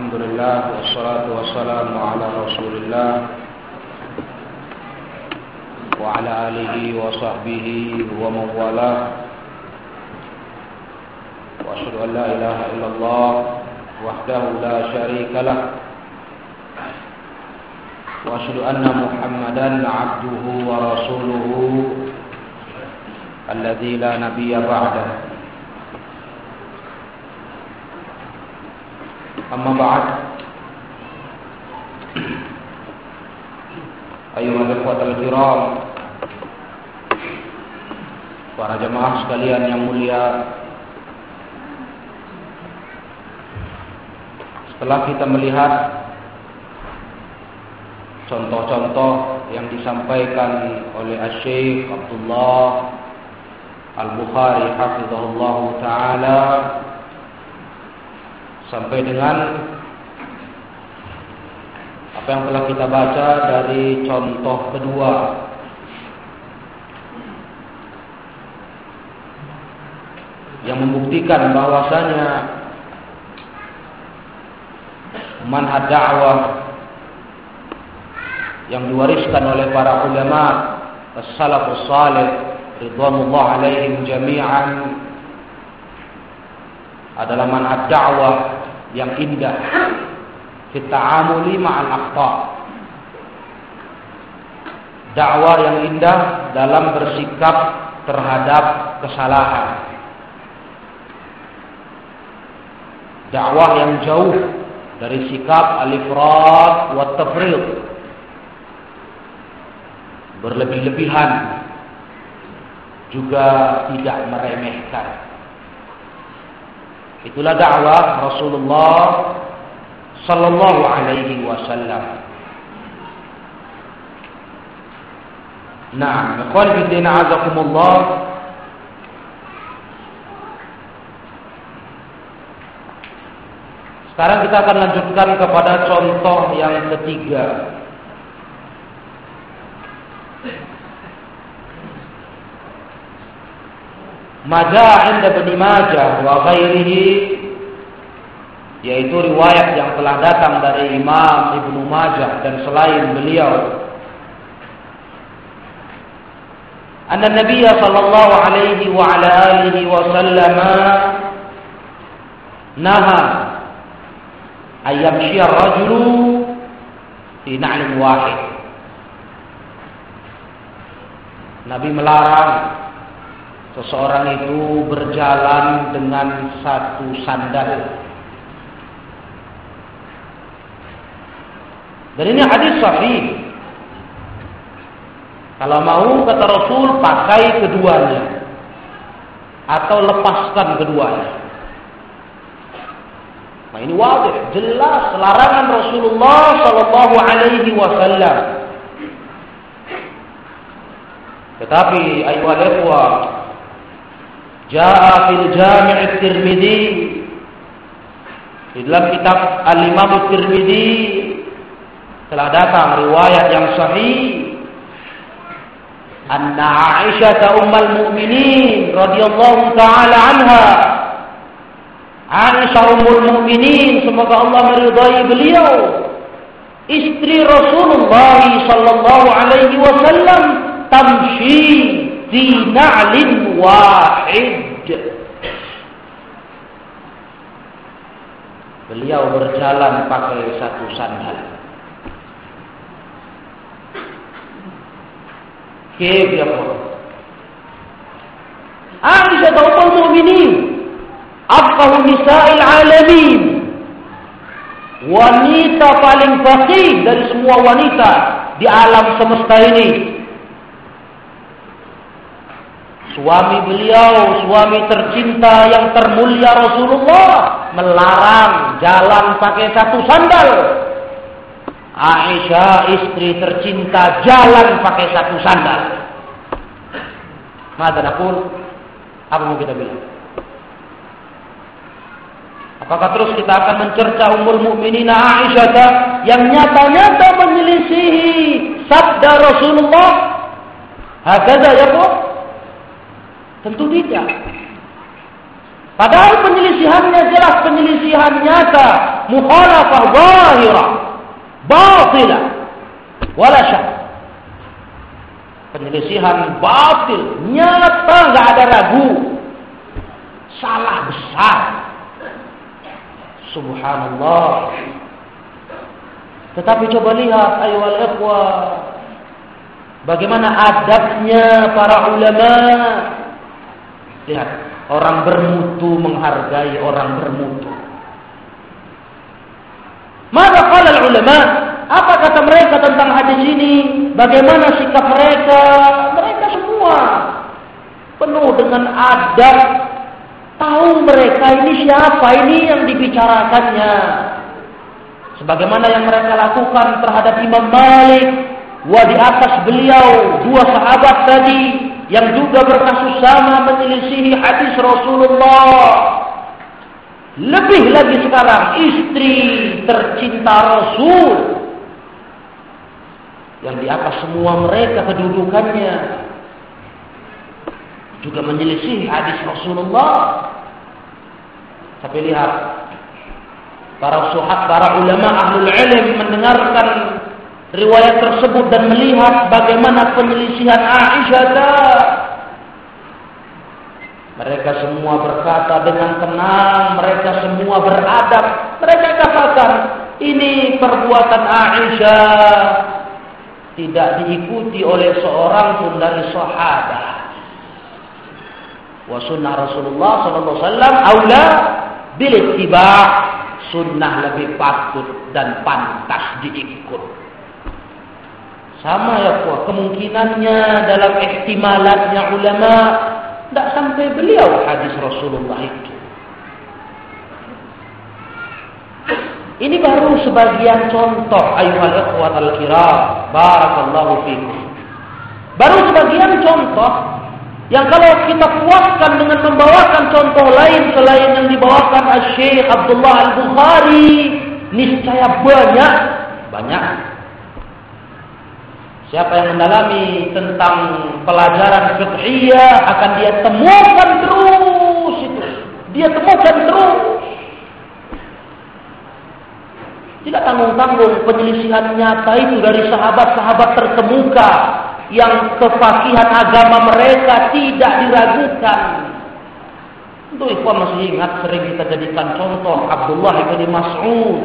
الحمد لله والصلاة والسلام على رسول الله وعلى آله وصحبه ومن والاه. وأشهد أن لا إله إلا الله وحده لا شريك له. وأشهد أن محمدا عبده ورسوله الذي لا نبي بعده. أما بعد أيها الإخوة الكرام para jemaah sekalian yang mulia setelah kita melihat contoh-contoh yang disampaikan oleh Syekh Abdullah Al-Bukhari hafizahullah taala sampai dengan apa yang telah kita baca dari contoh kedua. Yang membuktikan bahwasanya manhaj dakwah yang diwariskan oleh para ulama as-salafus salih ridwanullah alaihim jami'an adalah manhaj dakwah yang indah. Kita amuli ma'al akhta dakwah yang indah dalam bersikap terhadap kesalahan. Dakwah yang jauh dari sikap al-ifrat wa tafrid. Berlebih-lebihan. Juga tidak meremehkan itulah dakwah Rasulullah sallallahu alaihi wasallam Nah, ikhwan fillah azakumullah Sekarang kita akan lanjutkan kepada contoh yang ketiga. Mada anda Ibnu Majah wa ghairihi yaitu riwayat yang telah datang dari Imam Ibnu Majah dan selain beliau Anna Nabi sallallahu alaihi wa ala alihi wa sallama naha ayamshi ar-rajulu fi na'lin wahid. Nabi melarang seseorang itu berjalan dengan satu sandal. Dan ini hadis sahih. Kalau mau kata Rasul pakai keduanya atau lepaskan keduanya. Nah ini wajib, jelas larangan Rasulullah Shallallahu Alaihi Wasallam. Tetapi ikhwah, jaa fil Jami' At-Tirmidzi di dalam kitab Al-Imam At-Tirmidzi telah datang riwayat yang sahih. Anna Aisyah ummul mukminin radhiyallahu taala anha. Aisyah ummul mukminin semoga Allah meridai beliau. Istri Rasulullah sallallahu alaihi wasallam tamshi di na'lin wahid. Beliau berjalan pakai satu sandal. Kebya Aisyah mu'minin, afqahu nisa'il alamin. Wanita paling fasih dari semua wanita di alam semesta ini suami beliau suami tercinta yang termulia Rasulullah melarang jalan pakai satu sandal Aisyah istri tercinta jalan pakai satu sandal. Mada nakul? Apa mau kita bilang? Apakah terus kita akan mencerca Ummul Mukminin Aisyah yang nyata-nyata menyelisihi sabda Rasulullah? Hakaza ya Bu? Tentu tidak. Padahal penyelisihannya jelas penyelisihan nyata, mukhalafah zahirah, batilah, wala syak. Penyelisihan batil, nyata, nggak ada ragu. Salah besar. Subhanallah. Tetapi coba lihat ayo al-ikhwah. Bagaimana adabnya para ulama. Lihat, orang bermutu menghargai orang bermutu. Maka kala ulama, apa kata mereka tentang hadis ini? Bagaimana sikap mereka? Mereka semua penuh dengan adab Tahu mereka ini siapa, ini yang dibicarakannya. Sebagaimana yang mereka lakukan terhadap Imam Malik, wa di atas beliau dua sahabat tadi yang juga berkasus sama menyelisihi hadis Rasulullah. Lebih lagi sekarang istri tercinta Rasul yang di atas semua mereka kedudukannya juga menyelisih hadis Rasulullah. Tapi lihat para suhat, para ulama ahlul ilm mendengarkan riwayat tersebut dan melihat bagaimana penyelisihan Aisyah. Mereka semua berkata dengan tenang, mereka semua beradab. Mereka katakan, ini perbuatan Aisyah tidak diikuti oleh seorang pun dari sahabat wa sunnah Rasulullah sallallahu alaihi wasallam aula bil ittiba' sunnah lebih patut dan pantas diikut. Sama ya kuah kemungkinannya dalam ihtimalatnya ulama tidak sampai beliau hadis Rasulullah itu. Ini baru sebagian contoh ayuhal ikhwatal kiram. Barakallahu fikum. Baru sebagian contoh yang kalau kita puaskan dengan membawakan contoh lain selain yang dibawakan Syekh Abdullah Al-Bukhari, niscaya banyak, banyak. Siapa yang mendalami tentang pelajaran fiqhiyah akan dia temukan terus itu. Dia temukan terus. Tidak tanggung-tanggung penyelisihan nyata itu dari sahabat-sahabat terkemuka yang kefakihan agama mereka tidak diragukan. Untuk ikhwan masih ingat sering kita jadikan contoh Abdullah bin Mas'ud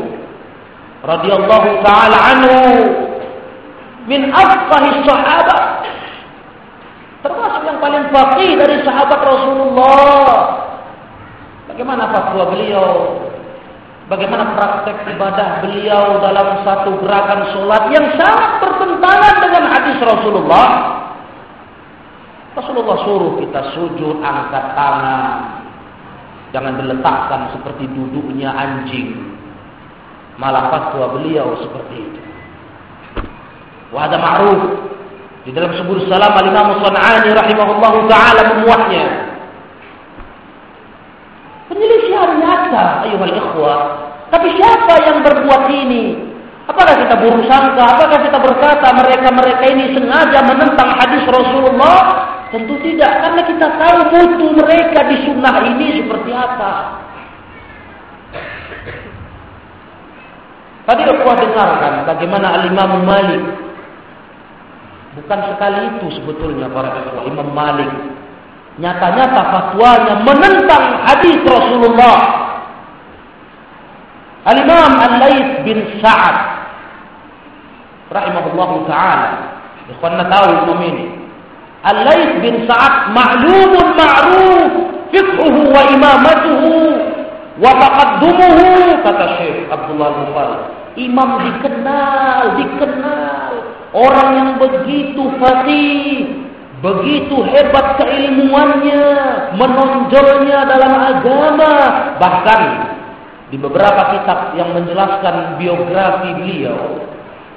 radhiyallahu taala anhu min afqahi sahabat termasuk yang paling faqih dari sahabat Rasulullah. Bagaimana fatwa beliau Bagaimana praktek ibadah beliau dalam satu gerakan sholat yang sangat bertentangan dengan hadis Rasulullah. Rasulullah suruh kita sujud, angkat tangan. Jangan diletakkan seperti duduknya anjing. Malah fatwa beliau seperti itu. Wahada ma'ruf. Di dalam sebuah salam al-imam San'ani rahimahullahu ta'ala memuatnya. Penyelisihan nyata, ayuhal ikhwah. Tapi siapa yang berbuat ini? Apakah kita buruk sangka? Apakah kita berkata mereka-mereka ini sengaja menentang hadis Rasulullah? Tentu tidak, karena kita tahu mutu mereka di sunnah ini seperti apa. Tadi aku dengarkan bagaimana Al-Imam Malik. Bukan sekali itu sebetulnya para Imam Malik nyata-nyata fatwanya menentang hadis Rasulullah. Al-Imam Al-Laits bin Sa'ad rahimahullah taala. Ikhwanna tahu Imam ini. Al-Laits bin Sa'ad ma'lumun ma'ruf fiqhuhu wa imamatuhu wa taqaddumuhu kata Syekh Abdullah Bukhari. Imam dikenal, dikenal orang yang begitu faqih, Begitu hebat keilmuannya, menonjolnya dalam agama. Bahkan di beberapa kitab yang menjelaskan biografi beliau,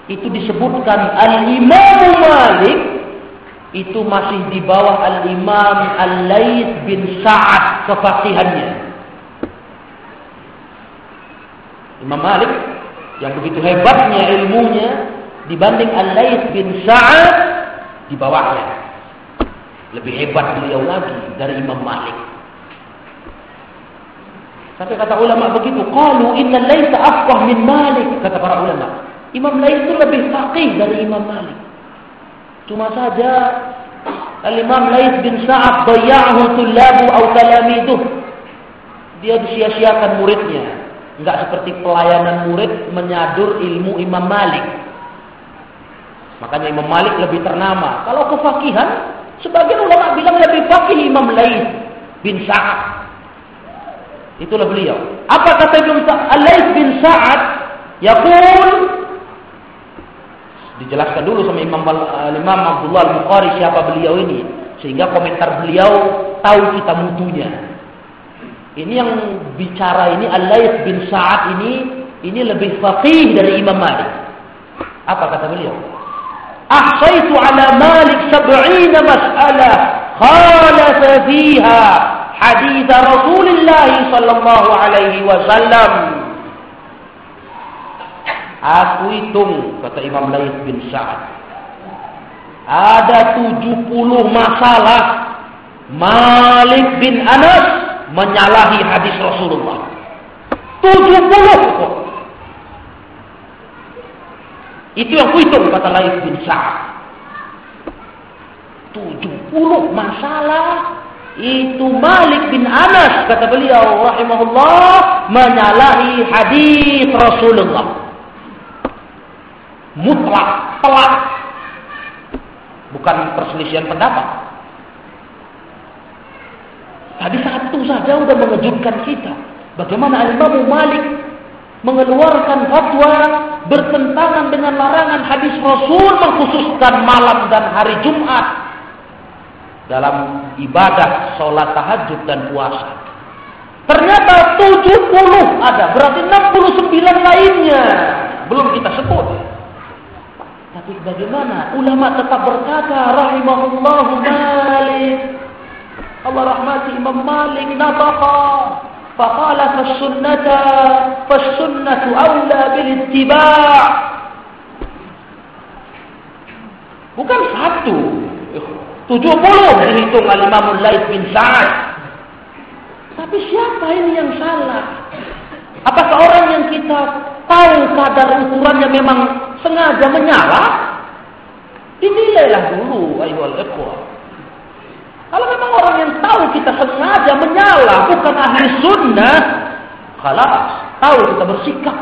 itu disebutkan Al-Imam Malik itu masih di bawah Al-Imam Al-Laits bin Sa'ad kefakihannya. Imam Malik yang begitu hebatnya ilmunya dibanding Al-Laits bin Sa'ad di bawahnya. Lebih hebat beliau lagi dari Imam Malik. Sampai kata ulama begitu, qalu inna laisa afqah min Malik, kata para ulama. Imam Laits itu lebih faqih dari Imam Malik. Cuma saja Al-Imam Laits bin Sa'ad dayya'ahu tullabu aw talamiduh. Dia disia-siakan muridnya. Enggak seperti pelayanan murid menyadur ilmu Imam Malik. Makanya Imam Malik lebih ternama. Kalau kefakihan, sebagian ulama bilang lebih fakih Imam Laits bin Sa'ad. Itulah beliau. Apa kata Ibn Al-Laits bin Sa'ad? Yaqul Dijelaskan dulu sama Imam, Imam Abdullah Al-Bukhari siapa beliau ini. Sehingga komentar beliau tahu kita mutunya. Ini yang bicara ini Al-Layth bin Sa'ad ini ini lebih faqih dari Imam Malik. Apa kata beliau? Ahsaitu ala Malik sab'ina mas'alah khalafa fiha hadith Rasulullah sallallahu alaihi wasallam Aku hitung, kata Imam Laith bin Sa'ad. Ada 70 masalah Malik bin Anas menyalahi hadis Rasulullah. 70 kok. Itu yang kuhitung kata Laith bin Sa'ad. 70 masalah itu Malik bin Anas kata beliau rahimahullah menyalahi hadis Rasulullah mutlak, telak. Bukan perselisihan pendapat. Tadi saat itu saja sudah mengejutkan kita. Bagaimana Imam Malik mengeluarkan fatwa bertentangan dengan larangan hadis Rasul mengkhususkan malam dan hari Jumat dalam ibadah sholat tahajud dan puasa. Ternyata 70 ada, berarti 69 lainnya belum kita sebut. Tapi bagaimana? Ulama tetap berkata, rahimahullahu Malik. Allah rahmati Imam Malik nabaqa. Faqala fasunnata fasunnatu awla bil ittiba' Bukan satu. Tujuh puluh dihitung al-Imamul Laith bin Sa'ad. Tapi siapa ini yang salah? Apakah orang yang kita tahu kadar ukurannya memang sengaja menyala? Dinilailah dulu, ayuhal ikhwah. Kalau memang orang yang tahu kita sengaja menyala, bukan ahli sunnah, kalah tahu kita bersikap.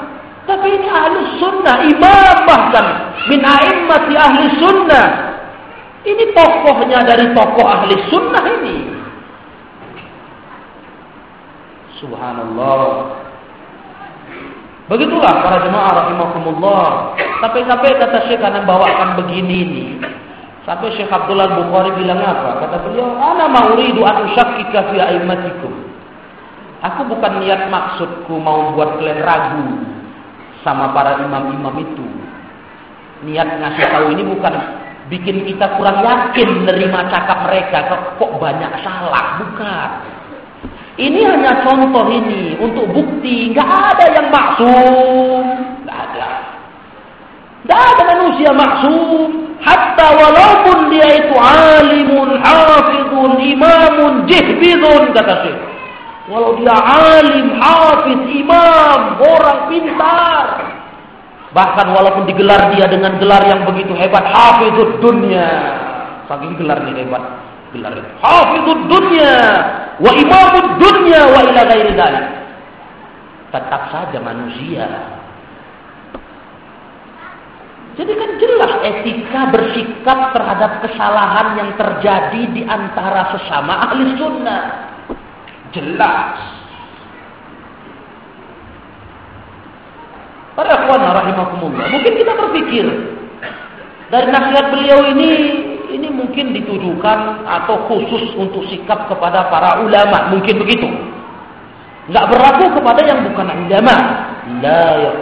Tapi ini ahli sunnah, imam bahkan min a'immati ahli sunnah. Ini tokohnya dari tokoh ahli sunnah ini. Subhanallah. Begitulah para jemaah rahimakumullah. Sampai-sampai kata Syekh karena bawakan begini ini. Sampai Syekh Abdullah Bukhari bilang apa? Kata beliau, "Ana mauridu an usyakkika fi a'immatikum." Aku bukan niat maksudku mau buat kalian ragu sama para imam-imam itu. Niat ngasih tahu ini bukan bikin kita kurang yakin menerima cakap mereka kok banyak salah, bukan. Ini hanya contoh ini untuk bukti nggak ada yang maksum, nggak ada. Nggak ada manusia maksum. Hatta walaupun dia itu alimun, hafidun, imamun, jihbidun kata Syekh. Walau dia alim, hafiz, imam, orang pintar. Bahkan walaupun digelar dia dengan gelar yang begitu hebat, hafizud dunia. Saking gelarnya hebat gelar itu. Hafizud dunya wa imamud dunya wa ila ghairi. Tetap saja manusia. Jadi kan jelas etika bersikap terhadap kesalahan yang terjadi di antara sesama ahli sunnah. Jelas. Para ikhwan rahimakumullah. Mungkin kita berpikir dari nasihat beliau ini ini mungkin ditujukan atau khusus untuk sikap kepada para ulama, mungkin begitu. Enggak berlaku kepada yang bukan ulama. La ya.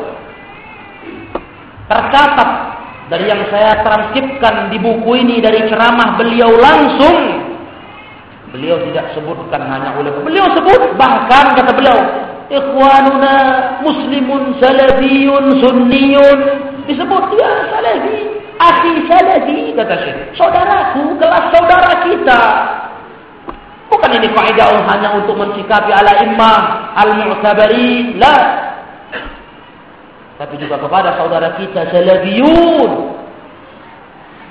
Tercatat dari yang saya transkripkan di buku ini dari ceramah beliau langsung. Beliau tidak sebutkan hanya ulama. Beliau sebut bahkan kata beliau, Ikhwanuna muslimun salafiyun sunniyun. Disebut dia salafi. Akhi salafi kata Syekh. Saudaraku, kelas saudara kita. Bukan ini kaidah hanya untuk mensikapi ala imam al-mu'tabarin. La. Tapi juga kepada saudara kita salafiyun.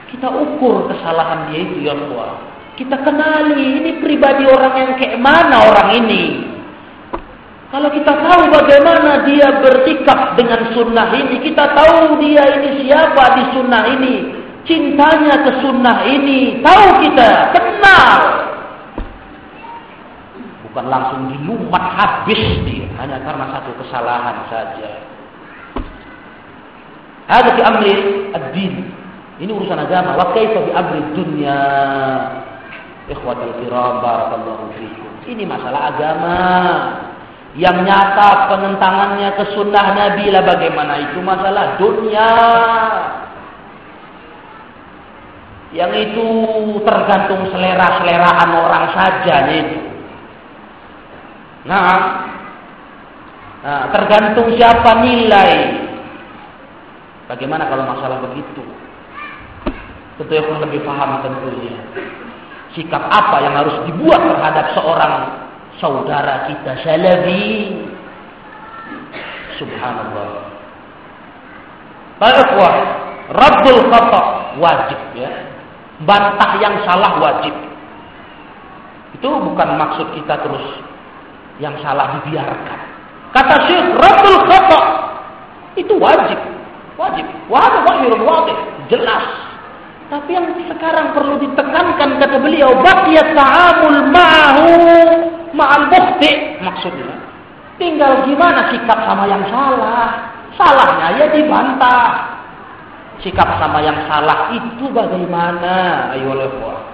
Kita ukur kesalahan dia itu ya Allah. Kita kenali ini pribadi orang yang kayak mana orang ini. Kalau kita tahu bagaimana dia bersikap dengan sunnah ini, kita tahu dia ini siapa di sunnah ini, cintanya ke sunnah ini, tahu kita, kenal. Bukan langsung dilumat habis dia, hanya karena satu kesalahan saja. Ada di amri ad-din. Ini urusan agama. Wa kaifa bi amri dunya? Ikhwatul kiram barakallahu fikum. Ini masalah agama yang nyata penentangannya ke sunnah Nabi lah bagaimana itu masalah dunia yang itu tergantung selera-seleraan orang saja itu nah, nah tergantung siapa nilai bagaimana kalau masalah begitu tentu yang lebih paham tentunya sikap apa yang harus dibuat terhadap seorang saudara kita salafi. Subhanallah. Para Rabbul khata wajib ya. Bantah yang salah wajib. Itu bukan maksud kita terus yang salah dibiarkan. Kata Syekh Rabbul khata itu wajib. Wajib. Wahada wahirun wadih. Jelas tapi yang sekarang perlu ditekankan kata beliau, baqiyat ta'amul ma'hu ma'al bukti maksudnya. Tinggal gimana sikap sama yang salah. Salahnya ya dibantah. Sikap sama yang salah itu bagaimana? Ayo lepas.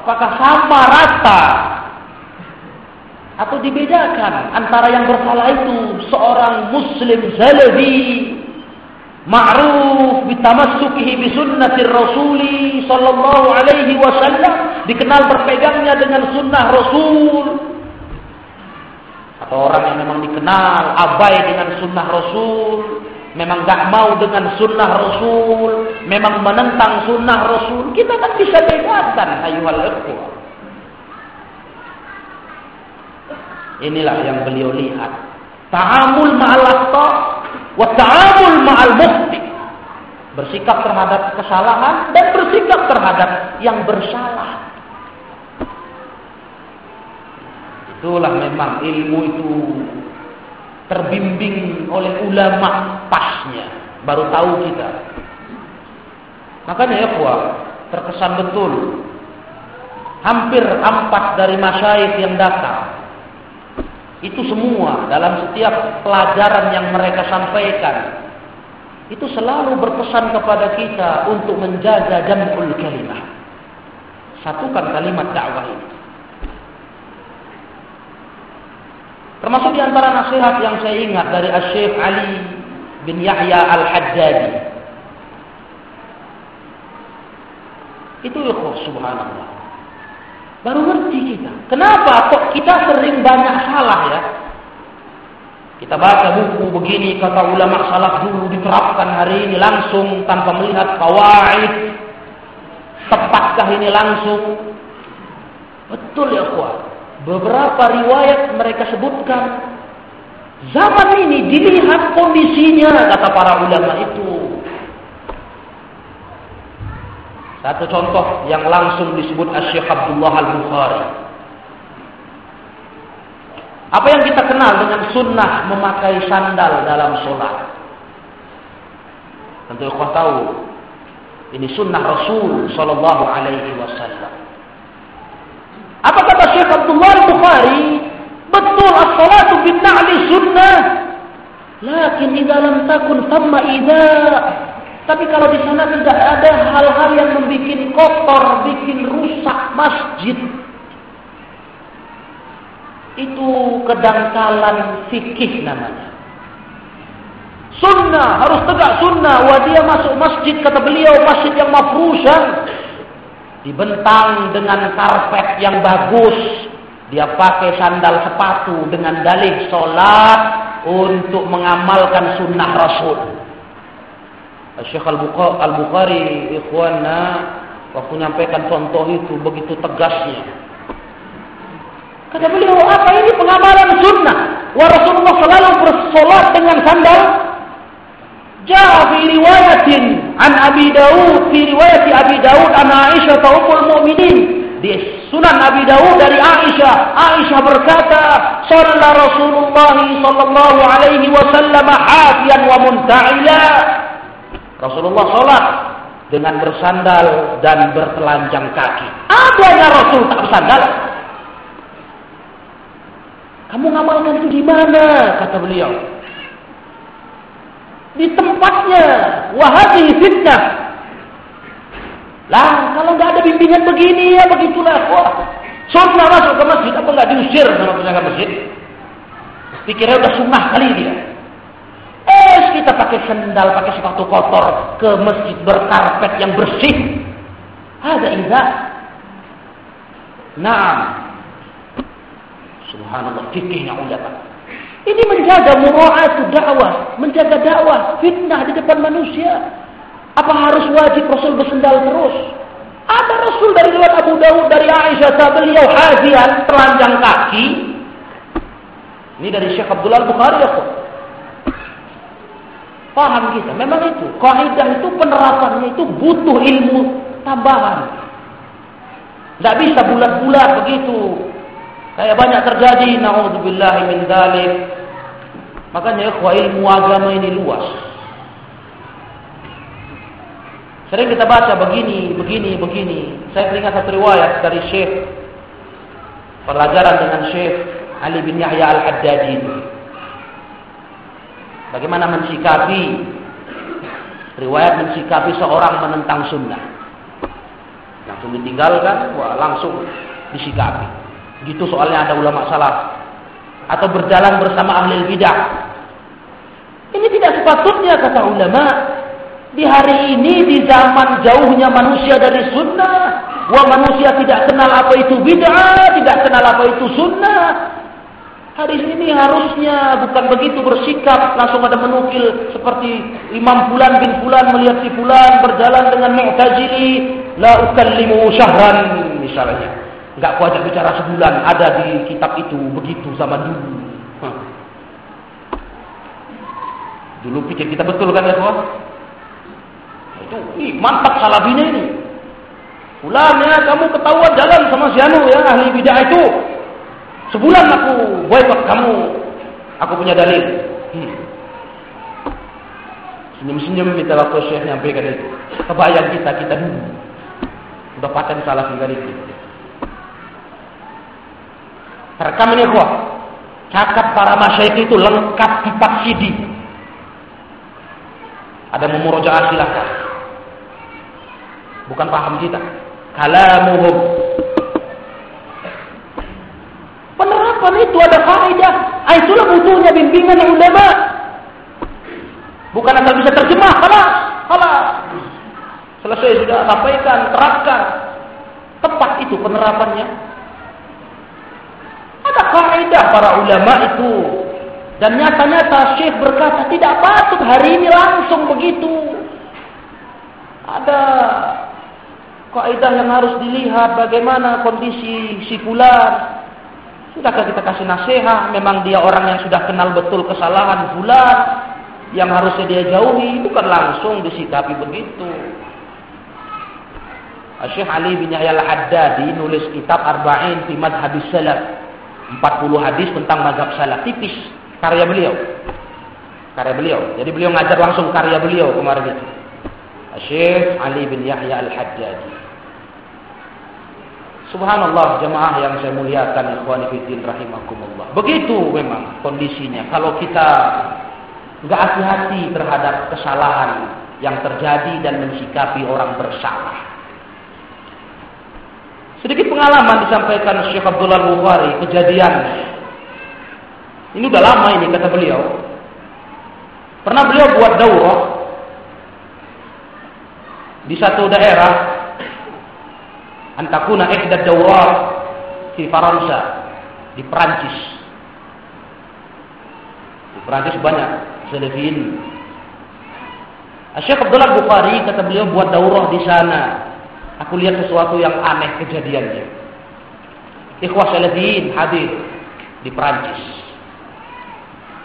Apakah sama rata? Atau dibedakan antara yang bersalah itu seorang muslim salafi ma'ruf bitamassukihi bi sunnatir rasuli sallallahu alaihi wasallam dikenal berpegangnya dengan sunnah rasul. Atau orang yang memang dikenal abai dengan sunnah rasul memang gak mau dengan sunnah rasul memang menentang sunnah rasul kita kan bisa bedakan ayuhal ikhwah. Inilah yang beliau lihat. Ta'amul ma'al wa ta'amul ma'al mukti bersikap terhadap kesalahan dan bersikap terhadap yang bersalah. Itulah memang ilmu itu terbimbing oleh ulama pasnya. Baru tahu kita. Makanya ya kuah terkesan betul. Hampir empat dari masyayikh yang datang itu semua dalam setiap pelajaran yang mereka sampaikan itu selalu berpesan kepada kita untuk menjaga jamul kalimah. Satukan kalimat dakwah ini. Termasuk di antara nasihat yang saya ingat dari Syekh Ali bin Yahya Al-Hajjadi. Itu ya subhanallah. Baru ngerti kita. Kenapa kok kita sering banyak salah ya? Kita baca buku begini kata ulama salaf dulu diterapkan hari ini langsung tanpa melihat kawaid. Tepatkah ini langsung? Betul ya kuat. Beberapa riwayat mereka sebutkan zaman ini dilihat kondisinya kata para ulama itu Satu contoh yang langsung disebut Syekh Abdullah Al-Bukhari. Apa yang kita kenal dengan sunnah memakai sandal dalam sholat? Tentu kau tahu. Ini sunnah Rasul Sallallahu Alaihi Wasallam. Apa kata Syekh Abdullah Al-Bukhari? Betul as-salatu bin na'li sunnah. Lakin idza lam takun thamma idza tapi kalau di sana tidak ada hal-hal yang membuat kotor, bikin rusak masjid. Itu kedangkalan fikih namanya. Sunnah, harus tegak sunnah. Wah dia masuk masjid, kata beliau, masjid yang mafrusan. Dibentang dengan karpet yang bagus. Dia pakai sandal sepatu dengan dalih sholat untuk mengamalkan sunnah Rasul. Syekh Al-Bukhari, ikhwanna, waktu menyampaikan contoh itu begitu tegasnya. Kata beliau, apa ini pengamalan sunnah? Wa Rasulullah selalu bersolat dengan sandal. Jaa fi riwayatin an Abi Dawud, fi riwayat Abi Dawud an Aisyah ummul mu'minin di Sunan Abi Dawud dari Aisyah. Aisyah berkata, "Shalla Rasulullah sallallahu alaihi wasallam hafiyan wa munta'ila." Rasulullah salat dengan bersandal dan bertelanjang kaki. Adanya Rasul tak bersandal. Kamu ngamalkan itu di mana? kata beliau. Di tempatnya. Wahai fitnah. Lah, kalau nggak ada bimbingan begini ya begitulah. Wah, sunnah masuk ke masjid apa nggak diusir sama penjaga masjid? Pikirnya udah sunnah kali dia. Kita pakai sendal, pakai sepatu kotor ke masjid berkarpet yang bersih. Ada indah. Nah, subhanallah fikihnya ulama. Ini menjaga mura'atu dakwah, menjaga dakwah, fitnah di depan manusia. Apa harus wajib Rasul bersendal terus? Ada Rasul dari luar Abu Dawud dari Aisyah beliau hazian telanjang kaki. Ini dari Syekh Abdullah Bukhari ya Paham kita, memang itu. Kaidah itu penerapannya itu butuh ilmu tambahan. Tidak bisa bulat-bulat begitu. Kayak banyak terjadi, naudzubillah min dzalik. Makanya ilmu agama ini luas. Sering kita baca begini, begini, begini. Saya teringat satu riwayat dari Syekh pelajaran dengan Syekh Ali bin Yahya Al-Haddadi Bagaimana mensikapi riwayat mensikapi seorang menentang sunnah. Langsung ditinggalkan, wah langsung disikapi. Gitu soalnya ada ulama salaf atau berjalan bersama ahli bidah. Ini tidak sepatutnya kata ulama di hari ini, di zaman jauhnya manusia dari sunnah, wah manusia tidak kenal apa itu bid'ah, tidak kenal apa itu sunnah. Hari ini harusnya bukan begitu bersikap, langsung ada menukil seperti Imam Fulan bin Fulan melihat si Fulan berjalan dengan Mu'tazili, la ukallimu syahran misalnya. Enggak kuajak bicara sebulan, ada di kitab itu begitu zaman dulu. Dulu pikir kita betul kan ya, itu, ih, mantap salafinya ini. Fulan ya, kamu ketahuan jalan sama si Anu ya, ahli bidah itu. Sebulan aku boykot kamu. Aku punya dalil. Hmm. Senyum-senyum kita waktu Syekh nyampaikan itu. Kebayang kita, kita dulu. Udah paten salah kali itu. Terekam ini kok. Cakap para masyayikh itu lengkap kitab CD. Ada memurojaah silahkan. Bukan paham kita. Kalamuhum. Penerapan itu ada faedah. Ah, itulah butuhnya bimbingan ulama. Bukan asal bisa terjemah. Kalah. Kalah. Selesai sudah sampaikan, terapkan. Tepat itu penerapannya. Ada faedah para ulama itu. Dan nyata-nyata Syekh berkata tidak patut hari ini langsung begitu. Ada kaidah yang harus dilihat bagaimana kondisi si fulan. Sudahkah kita kasih nasihat? Memang dia orang yang sudah kenal betul kesalahan fulan yang harusnya dia jauhi, bukan langsung disikapi begitu. Syekh Ali bin Yahya Al-Haddadi nulis kitab Arba'in fi Madhabis Salaf. 40 hadis tentang mazhab salaf tipis karya beliau. Karya beliau. Jadi beliau ngajar langsung karya beliau kemarin itu. Syekh Ali bin Yahya Al-Haddadi. Subhanallah jemaah yang saya muliakan ikhwani fiddin rahimakumullah. Begitu memang kondisinya. Kalau kita nggak hati-hati terhadap kesalahan yang terjadi dan mensikapi orang bersalah. Sedikit pengalaman disampaikan Syekh Abdullah Bukhari kejadian. Ini udah lama ini kata beliau. Pernah beliau buat daurah di satu daerah antakuna ihda dawrat di Faransa di Perancis. Di Perancis banyak Salafiyin. Syekh Abdullah Bukhari kata beliau buat daurah di sana. Aku lihat sesuatu yang aneh kejadiannya. Ikhwah Salafiyin hadir di Perancis.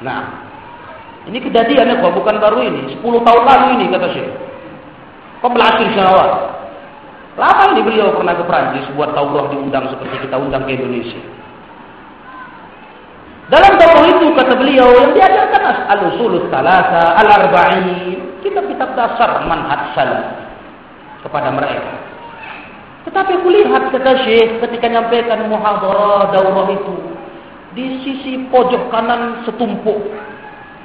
Nah, ini kejadiannya kok bukan baru ini, 10 tahun lalu ini kata Syekh. Kok belajar syawal. Lama ini beliau pernah ke Perancis buat daurah diundang seperti kita undang ke Indonesia. Dalam daurah itu kata beliau yang diajarkan al-usul salasa, al-arba'in, kitab-kitab dasar manhaj salaf kepada mereka. Tetapi aku lihat kata Syekh ketika nyampaikan muhadarah daurah itu di sisi pojok kanan setumpuk,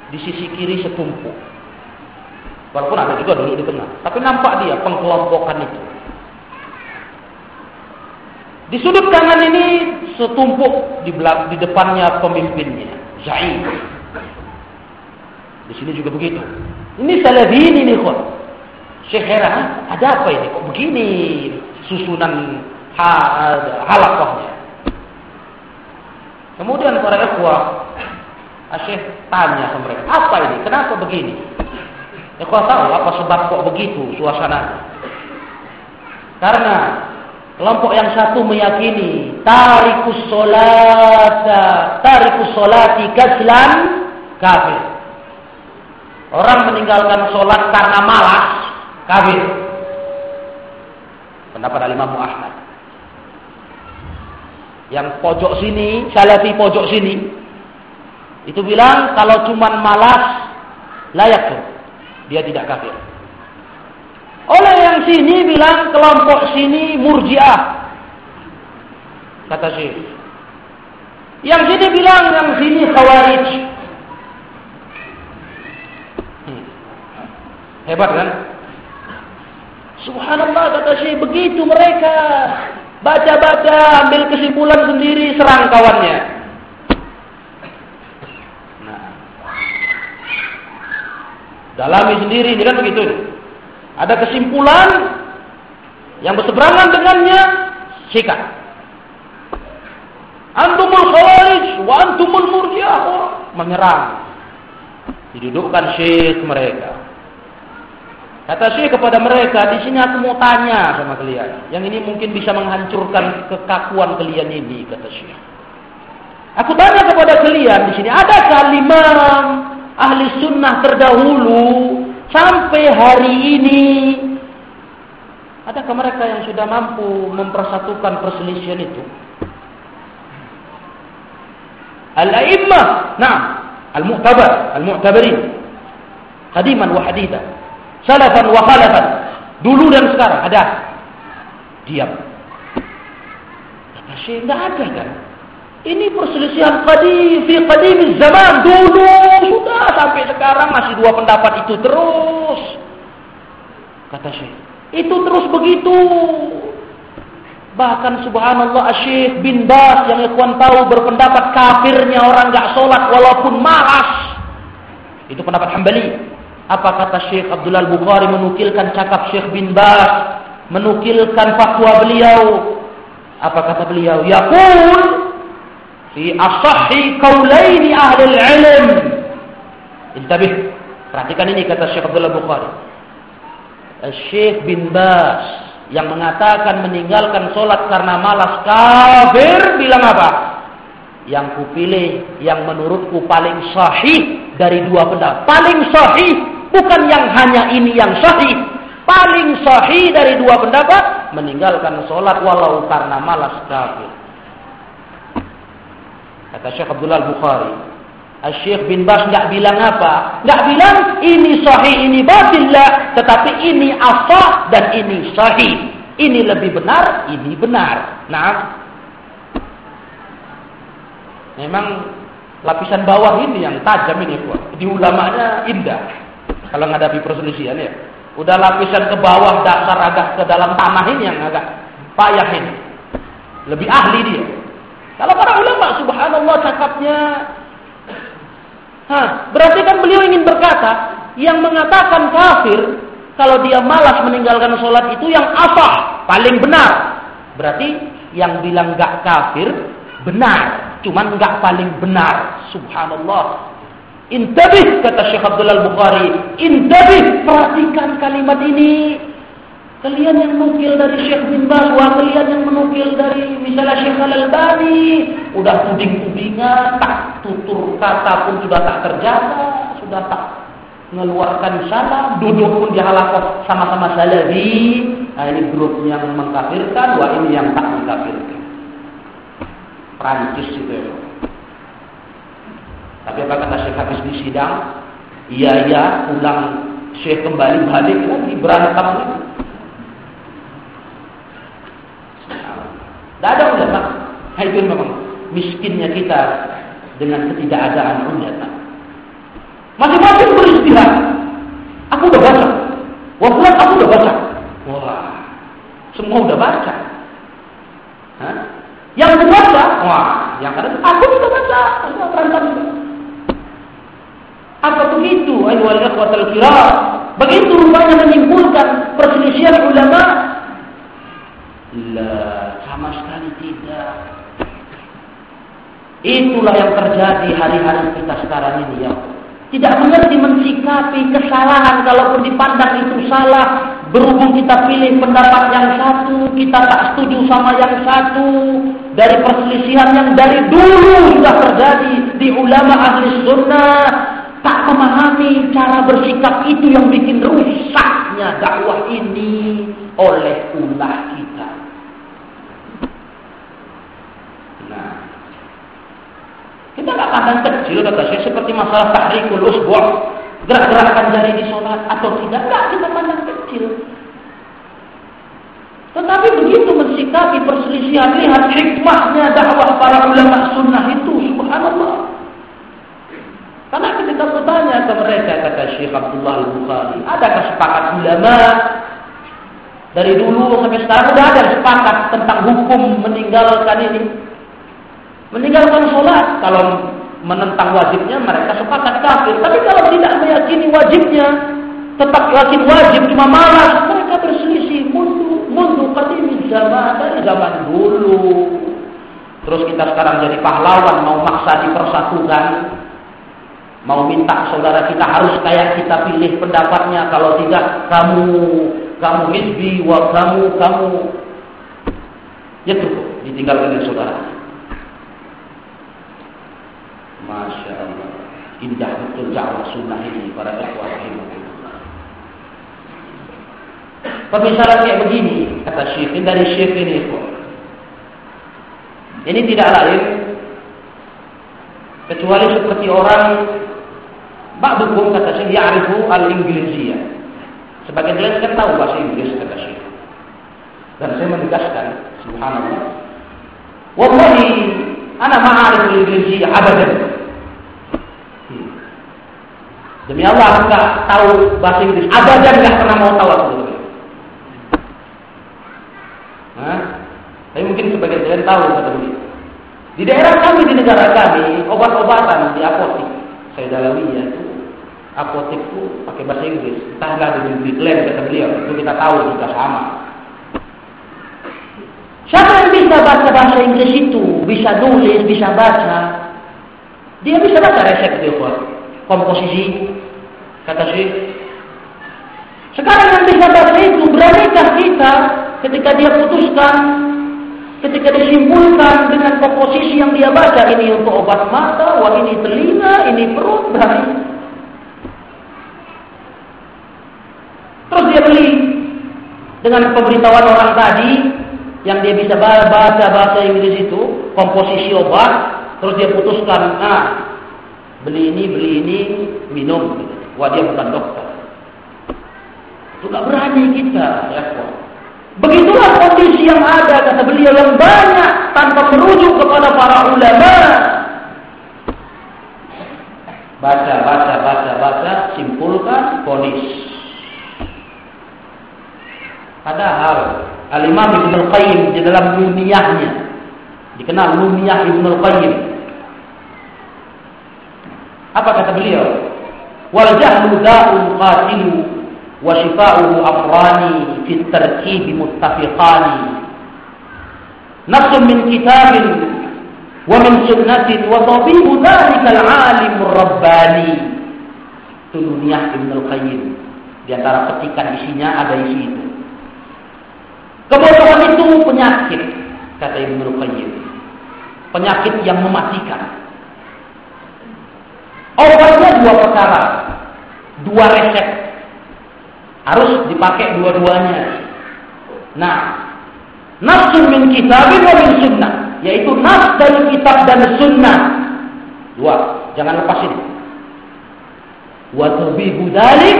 di sisi kiri setumpuk. Walaupun ada juga dulu di tengah, tapi nampak dia pengkelompokan itu. Di sudut kanan ini setumpuk di belakang di depannya pemimpinnya, Zaid. Di sini juga begitu. Ini salafin ini kok. Syekh heran, ada apa ini? Kok begini susunan ha, halakahnya? Kemudian para ikhwah, Syekh tanya ke mereka, apa ini? Kenapa begini? Ikhwah tahu apa sebab kok begitu suasana? Karena Kelompok yang satu meyakini tarikus solata, tarikus solati kaslan kafir. Orang meninggalkan solat karena malas kafir. Pendapat Imam Ahmad. Yang pojok sini, salafi pojok sini, itu bilang kalau cuma malas layak tuh, dia tidak kafir. Oleh yang sini bilang kelompok sini murjiah. Kata Syekh. Yang sini bilang yang sini khawarij. Hmm. Hebat kan? Subhanallah kata Syekh begitu mereka. Baca-baca ambil kesimpulan sendiri serang kawannya. Nah. Dalami sendiri ini kan begitu. Ada kesimpulan yang berseberangan dengannya, sikat. Antumul khawarij wa antumul murjiah menyerang. Didudukkan syekh mereka. Kata syekh kepada mereka, di sini aku mau tanya sama kalian. Yang ini mungkin bisa menghancurkan kekakuan kalian ini, kata syekh. Aku tanya kepada kalian di sini, adakah lima ahli sunnah terdahulu sampai hari ini adakah mereka yang sudah mampu mempersatukan perselisihan itu? Al-a'immah, nah, al-mu'tabar, al-mu'tabarin. Qadiman wa haditha. Salafan wa khalafan. Dulu dan sekarang ada. Diam. Kata Syekh, enggak ada kan? Ini perselisihan qadim fi qadim zaman dulu sudah sampai sekarang masih dua pendapat itu terus. Kata Syekh. Itu terus begitu. Bahkan subhanallah Syekh bin Bas yang ikhwan tahu berpendapat kafirnya orang enggak sholat walaupun malas. Itu pendapat Hambali. Apa kata Syekh Abdullah Bukhari menukilkan cakap Syekh bin Bas, menukilkan fatwa beliau. Apa kata beliau? Yaqul fi asahhi qaulaini ahli ilm. Intabih. Perhatikan ini kata Syekh Abdullah Bukhari. Syekh bin Bas yang mengatakan meninggalkan solat karena malas kafir bilang apa? Yang kupilih yang menurutku paling sahih dari dua pendapat. Paling sahih bukan yang hanya ini yang sahih. Paling sahih dari dua pendapat meninggalkan solat walau karena malas kafir. Kata Syekh Abdullah Bukhari. Syekh bin Bas nggak bilang apa? Nggak bilang ini sahih, ini batil lah. Tetapi ini asah dan ini sahih. Ini lebih benar, ini benar. Nah, memang lapisan bawah ini yang tajam ini, Di ulamanya indah. Kalau menghadapi perselisihan ya. Udah lapisan ke bawah dasar agak ke dalam tanah ini yang agak payah ini. Lebih ahli dia. Kalau para ulama subhanallah cakapnya Hah, berarti kan beliau ingin berkata yang mengatakan kafir kalau dia malas meninggalkan sholat itu yang apa? Paling benar. Berarti yang bilang gak kafir benar. cuman nggak paling benar. Subhanallah. Intabih kata Syekh Abdul Al-Bukhari. Intabih perhatikan kalimat ini. Kalian yang menukil dari Syekh bin Baz, kalian yang menukil dari misalnya Syekh Al-Albani, udah puding-pudingan, tak tutur kata pun sudah tak terjaga, sudah tak mengeluarkan salam, duduk pun di halakoh sama-sama salafi. Nah, ini grup yang mengkafirkan, wah ini yang tak mengkafirkan. Prancis itu. Tapi apa kata Syekh habis di sidang? Iya, iya, pulang Syekh kembali balik lagi, berantem. Tidak ada ulama. Nah, itu memang miskinnya kita dengan ketidakadaan ulama. Masing-masing beristirahat. Aku udah baca. Wah, aku udah baca. Wah, semua udah baca. Hah? Yang baca, wah, yang ada aku sudah baca, sudah berantem. Apa begitu? Ayo ikhwatal kiram. Begitu rupanya menyimpulkan perselisihan ulama. Lah, sama sekali tidak. Itulah yang terjadi hari-hari kita sekarang ini ya. Tidak mengerti mensikapi kesalahan kalaupun dipandang itu salah. Berhubung kita pilih pendapat yang satu, kita tak setuju sama yang satu. Dari perselisihan yang dari dulu sudah terjadi di ulama ahli sunnah. Tak memahami cara bersikap itu yang bikin rusaknya dakwah ini oleh ulah kita. Pandang kecil kata saya seperti masalah tahrikul usbu' gerak-gerakan jari di sholat atau tidak nggak kita pandang kecil. Tetapi begitu mensikapi perselisihan lihat hikmahnya dakwah para ulama sunnah itu subhanallah. Karena ketika bertanya ke mereka kata Syekh Abdullah Al-Bukhari, sepakat ulama dari dulu sampai sekarang sudah ada sepakat tentang hukum meninggalkan ini? Meninggalkan sholat, kalau menentang wajibnya mereka sepakat kafir. Tapi kalau tidak meyakini wajibnya, tetap yakin wajib cuma malas, mereka berselisih mundur, mundur ini zaman dari zaman dulu. Terus kita sekarang jadi pahlawan mau maksa dipersatukan, mau minta saudara kita harus kayak kita pilih pendapatnya, kalau tidak kamu kamu hizbi, wa kamu kamu ya cukup ditinggalkan saudara. Masya Allah. Indah betul dakwah sunnah ini para rahimahullah. Pemisalan kayak begini, kata Syekh dari Syekh ini kok. Ini tidak lain kecuali seperti orang Ba'dukum kata Syekh ya'rifu al-Inggrisiyah. Sebagian kalian kan tahu bahasa Inggris kata Syekh. Dan saya menegaskan, subhanallah. Wallahi, ana ma'arif al-Inggrisiyah abadan. Demi Allah aku tahu bahasa Inggris. Abadan nggak pernah mau tahu aku Hah? Tapi mungkin sebagian kalian tahu kata beliau. Di daerah kami di negara kami obat-obatan di apotik. Saya dalami ya itu apotik itu pakai bahasa Inggris. Entah nggak di Britland kata beliau. Itu kita tahu kita sama. Siapa yang bisa baca bahasa Inggris itu, bisa nulis, bisa baca, dia bisa baca resep dia komposisi. Kata Syekh. Sekarang yang bisa baca itu beranikah kita ketika dia putuskan ketika disimpulkan dengan komposisi yang dia baca ini untuk obat mata, wah ini telinga, ini perut, berarti terus dia beli dengan pemberitahuan orang tadi yang dia bisa baca bahasa Inggris itu komposisi obat terus dia putuskan nah beli ini, beli ini, minum. Wah dia bukan dokter. Itu gak berani kita, ya Begitulah kondisi yang ada, kata beliau yang banyak tanpa merujuk kepada para ulama. Baca, baca, baca, baca, simpulkan, ponis. Padahal Al-Imam Ibn Al-Qayyim di dalam Nuniyahnya dikenal Nuniyah Ibn Al-Qayyim apa kata beliau? Wal jahlu da'un qatilu wa shifa'uhu afrani fi tarkibi muttafiqani. Wa min sunnatin wa tabibu dzalikal alimur rabbani. Itu dunia Ibnu Qayyim. Di antara petikan isinya ada isi itu. Kebodohan itu penyakit, kata Ibnu Qayyim. Penyakit yang mematikan. Obatnya dua perkara. Dua resep. Harus dipakai dua-duanya. Nah, nafsu min kitabin wa min sunnah. Yaitu nafs dari kitab dan sunnah. Dua. Jangan lepasin. Wa tabibu dalik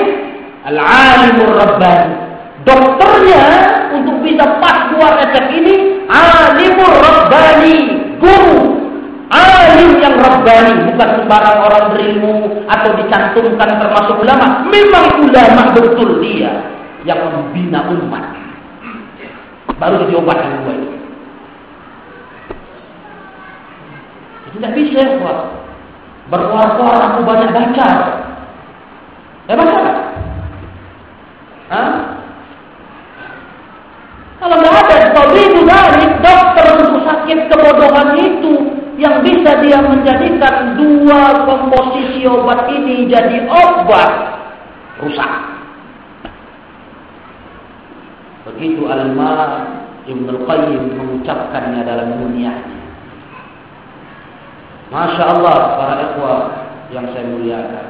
al-alimur rabbani. Dokternya untuk bisa pas dua resep ini alimur rabbani, guru alim yang rabbani, bukan sembarang orang berilmu atau dicantumkan termasuk ulama. Memang ulama betul dia yang membina umat. Baru jadi obat yang dua itu. Tidak bisa ya. Berkuar-kuar aku banyak baca. Ya baca. Hah? Kalau nggak ada tabibu dari dokter untuk sakit kebodohan itu, yang bisa dia menjadikan dua komposisi obat ini jadi obat rusak. Begitu Al-Imam Ibn Al-Qayyim mengucapkannya dalam dunianya. Masya Allah para ikhwah yang saya muliakan.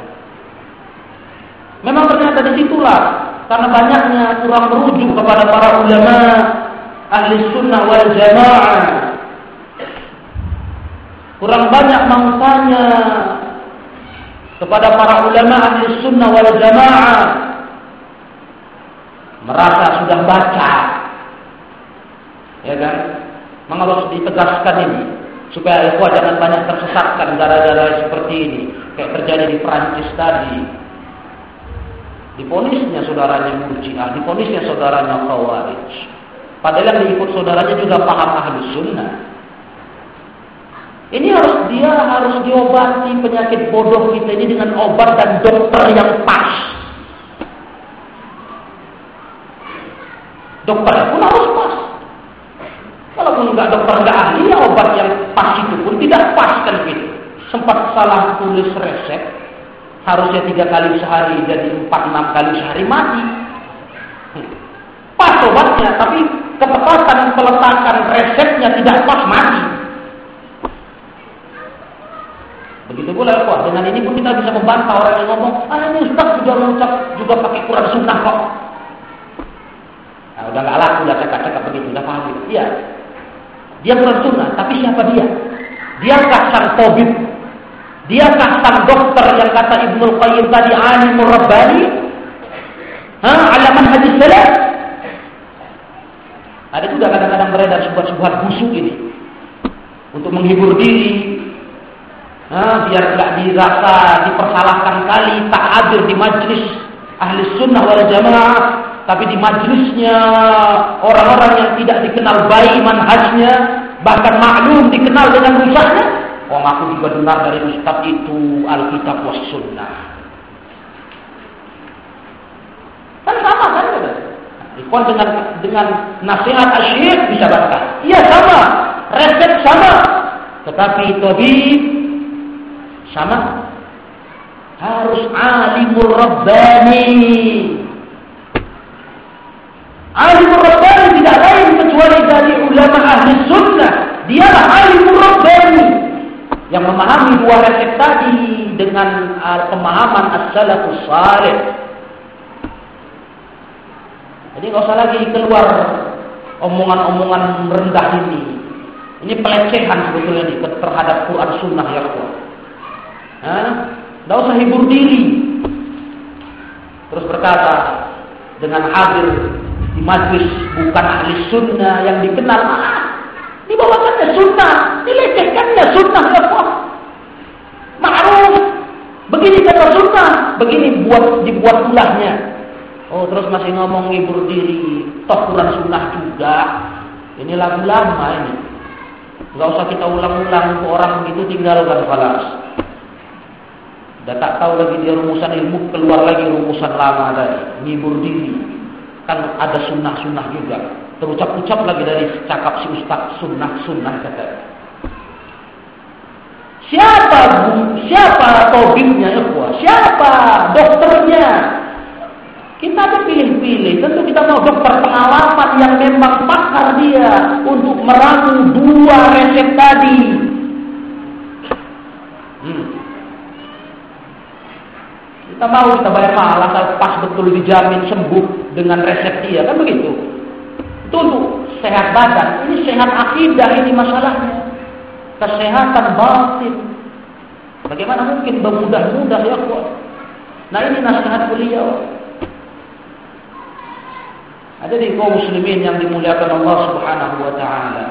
Memang ternyata di situlah karena banyaknya kurang merujuk kepada para ulama ahli sunnah wal jamaah. Kurang banyak mangsanya kepada para ulama ahli sunnah wal jamaah. Merasa sudah baca. Ya kan? Mengharus ditegaskan ini supaya ikhwah jangan banyak tersesatkan gara-gara seperti ini kayak terjadi di Perancis tadi diponisnya saudaranya murjiah diponisnya saudaranya khawarij padahal yang diikut saudaranya juga paham ahli sunnah ini harus dia harus diobati penyakit bodoh kita ini dengan obat dan dokter yang pas. Dokter pun harus pas. Kalaupun enggak dokter enggak ahli, ya obat yang pas itu pun tidak pas kan gitu. Sempat salah tulis resep, harusnya tiga kali sehari jadi empat enam kali sehari mati. Pas obatnya, tapi ketepatan peletakan resepnya tidak pas mati. Begitu pula kok dengan ini pun kita bisa membantah orang yang ngomong, ah ini Ustaz juga mengucap juga pakai Quran sunnah kok. Nah, udah gak laku, udah cakap-cakap begitu, udah paham. Iya. Dia Quran sunnah, tapi siapa dia? Dia sang tabib. Dia sang dokter yang kata Ibnu Qayyim tadi alimur rabbani? Hah, alaman hadis salaf? Ada juga kadang-kadang beredar sebuah-sebuah busuk ini untuk menghibur diri, Nah, biar tidak dirasa dipersalahkan kali tak adil di majlis ahli sunnah wal jamaah, tapi di majlisnya orang-orang yang tidak dikenal baik manhajnya, bahkan maklum dikenal dengan rusaknya. Oh, aku juga dengar dari ustaz itu Alkitab was sunnah. Kan sama kan? Ikhwan dengan dengan nasihat asyik bisa baca. Iya sama, resep sama. Tetapi tabib sama harus alimul rabbani alimul rabbani tidak lain kecuali dari ulama ahli sunnah dialah alimul rabbani yang memahami dua resep tadi dengan uh, pemahaman as-salafus salih jadi nggak usah lagi keluar omongan-omongan rendah ini ini pelecehan sebetulnya ini terhadap Quran Sunnah ya Allah. Tidak usah hibur diri. Terus berkata dengan hadir di majlis bukan ahli sunnah yang dikenal. Ah, dibawakannya sunnah, dilecehkannya sunnah ya Allah. Ma'ruf. Begini kata sunnah, begini buat dibuat ulahnya. Oh terus masih ngomong hibur diri, toh Quran sunnah juga. Ini lagu lama ini. Gak usah kita ulang-ulang ke orang begitu tinggalkan falas. Udah tak tahu lagi dia rumusan ilmu, keluar lagi rumusan lama tadi. Ngibur diri. Kan ada sunnah-sunnah juga. Terucap-ucap lagi dari cakap si ustaz sunnah-sunnah kata. Siapa siapa tabibnya ikhwah? Siapa dokternya? Kita ada pilih-pilih. Tentu kita mau dokter pengalaman yang memang pakar dia untuk meramu dua resep tadi. Hmm. Kita mau kita bayar mahal asal pas betul dijamin sembuh dengan resep dia kan begitu. Itu untuk sehat badan. Ini sehat akidah ini masalahnya kesehatan batin. Bagaimana mungkin bermudah-mudah ya kok? Nah ini nasihat beliau. Ada di kaum muslimin yang dimuliakan Allah Subhanahu wa taala.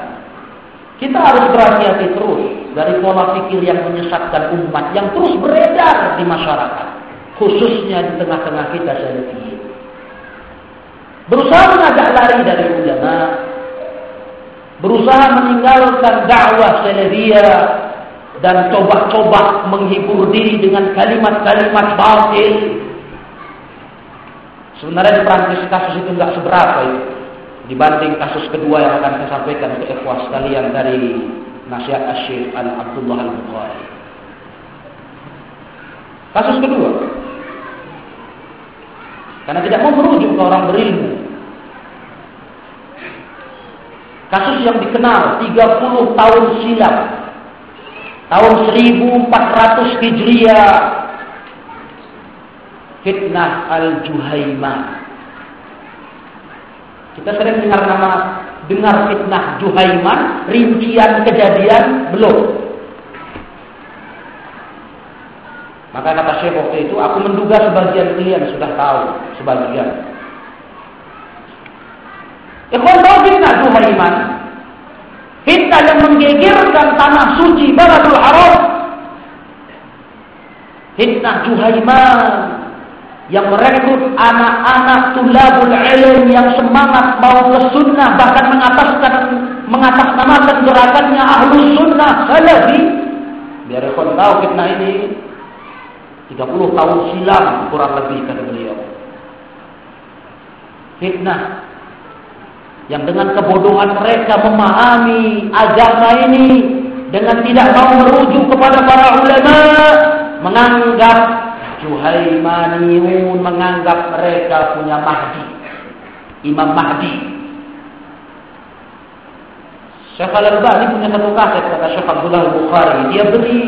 Kita harus berhati-hati terus dari pola pikir yang menyesatkan umat yang terus beredar di masyarakat, khususnya di tengah-tengah kita sendiri. Berusaha mengajak lari dari ulama, berusaha meninggalkan dakwah salafiyah dan coba-coba menghibur diri dengan kalimat-kalimat batil. Sebenarnya di Prancis kasus itu nggak seberapa itu dibanding kasus kedua yang akan saya sampaikan ke ikhwah sekalian dari nasihat Asyik Al Abdullah Al Bukhari. Kasus kedua, karena tidak mau merujuk ke orang berilmu, Kasus yang dikenal 30 tahun silam. Tahun 1400 Hijriah. Fitnah Al-Juhaimah. Kita sering dengar nama dengar fitnah Juhaiman, rincian kejadian belum. Maka kata Syekh waktu itu, aku menduga sebagian kalian sudah tahu, sebagian. Ikhwan tahu fitnah Juhaiman. Fitnah yang menggegerkan tanah suci Baladul Haram. Fitnah Juhaiman yang merekrut anak-anak tulabul ilm yang semangat mau ke sunnah bahkan mengataskan mengatasnamakan gerakannya ahlu sunnah salafi biar ikhwan tahu fitnah ini 30 tahun silam kurang lebih kata beliau. Fitnah. Yang dengan kebodohan mereka memahami agama ini dengan tidak mau merujuk kepada para ulama menganggap Juhaimaniun menganggap mereka punya Mahdi Imam Mahdi. Syekh Al-Albani punya satu kaset kata Syekh Abdullah Bukhari dia beri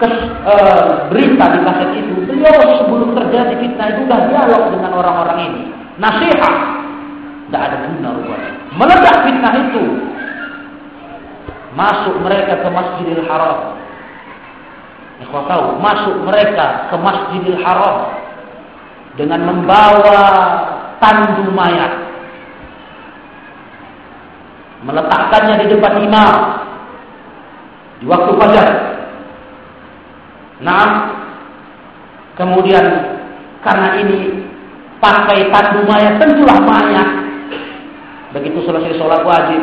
kes, uh, berita di kaset itu beliau sebelum terjadi fitnah itu sudah dialog dengan orang-orang ini nasihat tidak ada guna rupanya. Meledak fitnah itu. Masuk mereka ke Masjidil Haram. Kau tahu, masuk mereka ke Masjidil Haram dengan membawa tandu mayat. Meletakkannya di depan imam di waktu fajar. Nah, kemudian karena ini pakai tandu mayat, tentulah mayat Begitu selesai sholat wajib,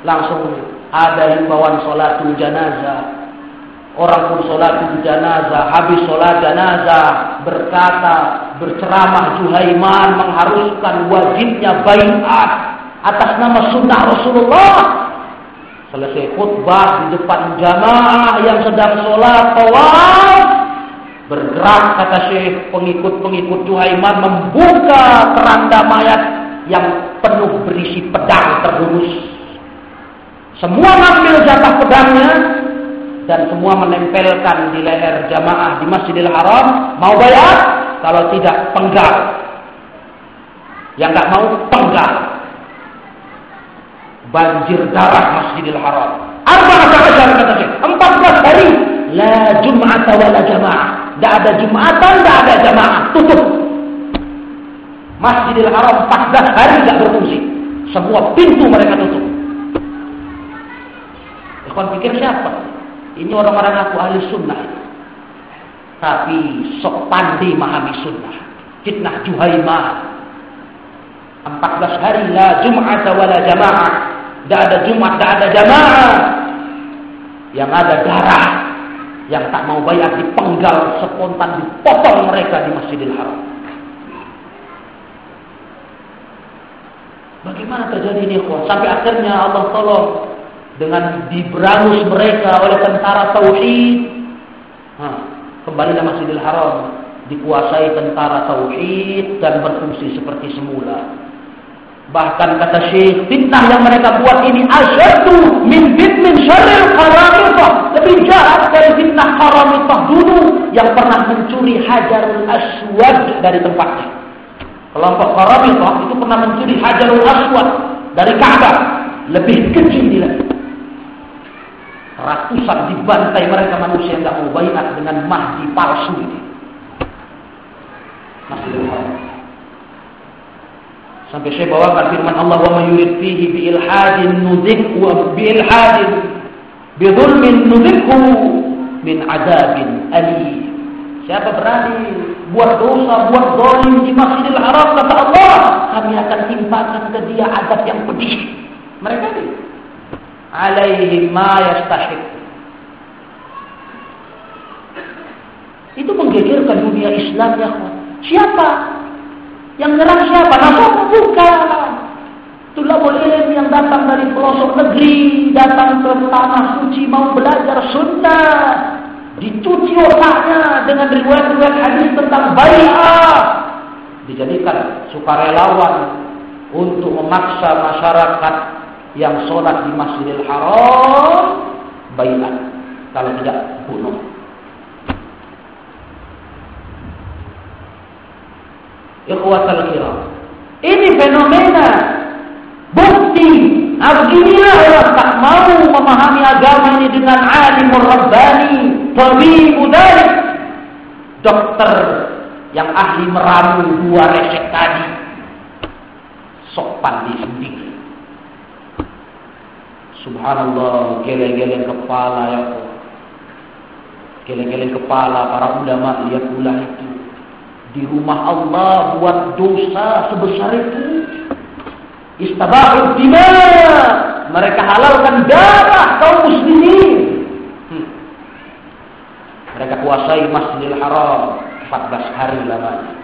langsung ada himbauan sholat janazah. Orang pun sholat janazah, habis sholat janazah, berkata, berceramah Juhaiman mengharuskan wajibnya bayat atas nama sunnah Rasulullah. Selesai khutbah di depan jamaah yang sedang sholat tawaf, bergerak kata Syekh pengikut-pengikut Juhaiman membuka keranda mayat yang penuh berisi pedang terhunus. Semua mengambil jatah pedangnya dan semua menempelkan di leher jamaah di Masjidil Haram. Mau bayar? Kalau tidak penggal. Yang nggak mau penggal. Banjir darah Masjidil Haram. Apa kata kata Empat belas hari. La Jum'at la jamaah. Tidak ada Jumatan, tidak ada jamaah. Tutup. Masjidil Haram 14 hari tidak berfungsi. Semua pintu mereka tutup. Ikhwan pikir siapa? Ini orang-orang aku ahli sunnah. Tapi sok pandai memahami sunnah. Fitnah Juhaimah. 14 hari la Jum'at wala jamaah. Tidak ada Jumat, tidak ada jamaah. Yang ada darah. Yang tak mau bayar dipenggal spontan dipotong mereka di Masjidil Haram. Bagaimana terjadi ini kok? Sampai akhirnya Allah tolong dengan diberangus mereka oleh tentara tauhid. Nah, kembalilah Masjidil Haram dikuasai tentara tauhid dan berfungsi seperti semula. Bahkan kata Syekh, fitnah yang mereka buat ini asyadu min fitmin syaril qaramithah. Lebih jahat dari fitnah qaramithah dulu yang pernah mencuri hajarul aswad dari tempatnya. Kelompok qaramithah itu pernah mencuri hajarul aswad dari Ka'bah. Lebih kecil lagi. Ratusan dibantai mereka manusia yang tidak mau bayat dengan mahdi palsu ini. Haram. Sampai saya bawakan firman Allah wa mayurid fihi bi ilhadin nudhik wa bi ilhadin bi dhulmin nudhikhu min adabin ali. Siapa berani buat dosa, buat zalim di Masjidil Haram kata Allah, kami akan timpakan ke dia adab yang pedih. Mereka ini alaihi ma yastahiq. Itu menggegerkan dunia Islam ya Siapa yang nyerang siapa? Nasrani bukan. Tulabul ilm yang datang dari pelosok negeri, datang ke tanah suci mau belajar sunnah, dicuci otaknya dengan riwayat-riwayat hadis tentang bai'ah, dijadikan sukarelawan untuk memaksa masyarakat yang sholat di Masjidil Haram bai'ah, kalau tidak bunuh. Ikhwatal kiram. Ini fenomena bukti. Beginilah orang tak mau memahami agama ini dengan alimul rabbani, tabibu dari dokter yang ahli meramu dua resek tadi. Sok pandi sendiri. Subhanallah, geleng-geleng kepala ya Allah. Geleng-geleng kepala para ulama lihat pula itu di rumah Allah buat dosa sebesar itu. Istabahul dima. Mereka halalkan darah kaum muslimin. Hmm. Mereka kuasai Masjidil Haram 14 hari lamanya.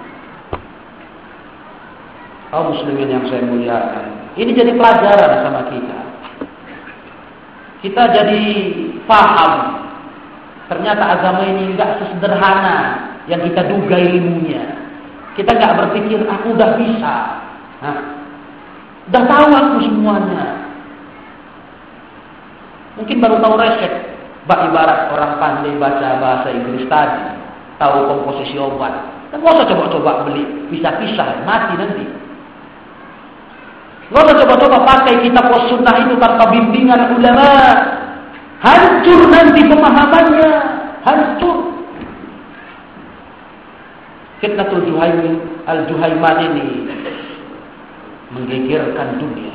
Kaum muslimin yang saya muliakan. Ini jadi pelajaran sama kita. Kita jadi paham. Ternyata agama ini enggak sesederhana yang kita duga ilmunya. Kita nggak berpikir aku udah bisa. Nah, udah tahu aku semuanya. Mungkin baru tahu resep. Bak ibarat orang pandai baca bahasa Inggris tadi, tahu komposisi obat. Kan nggak usah coba-coba beli, bisa pisah, mati nanti. Nggak usah coba-coba pakai kitab sunnah itu tanpa bimbingan ulama. Hancur nanti pemahamannya, hancur. Fitnatul Juhaimin Al-Juhaiman ini menggegerkan dunia.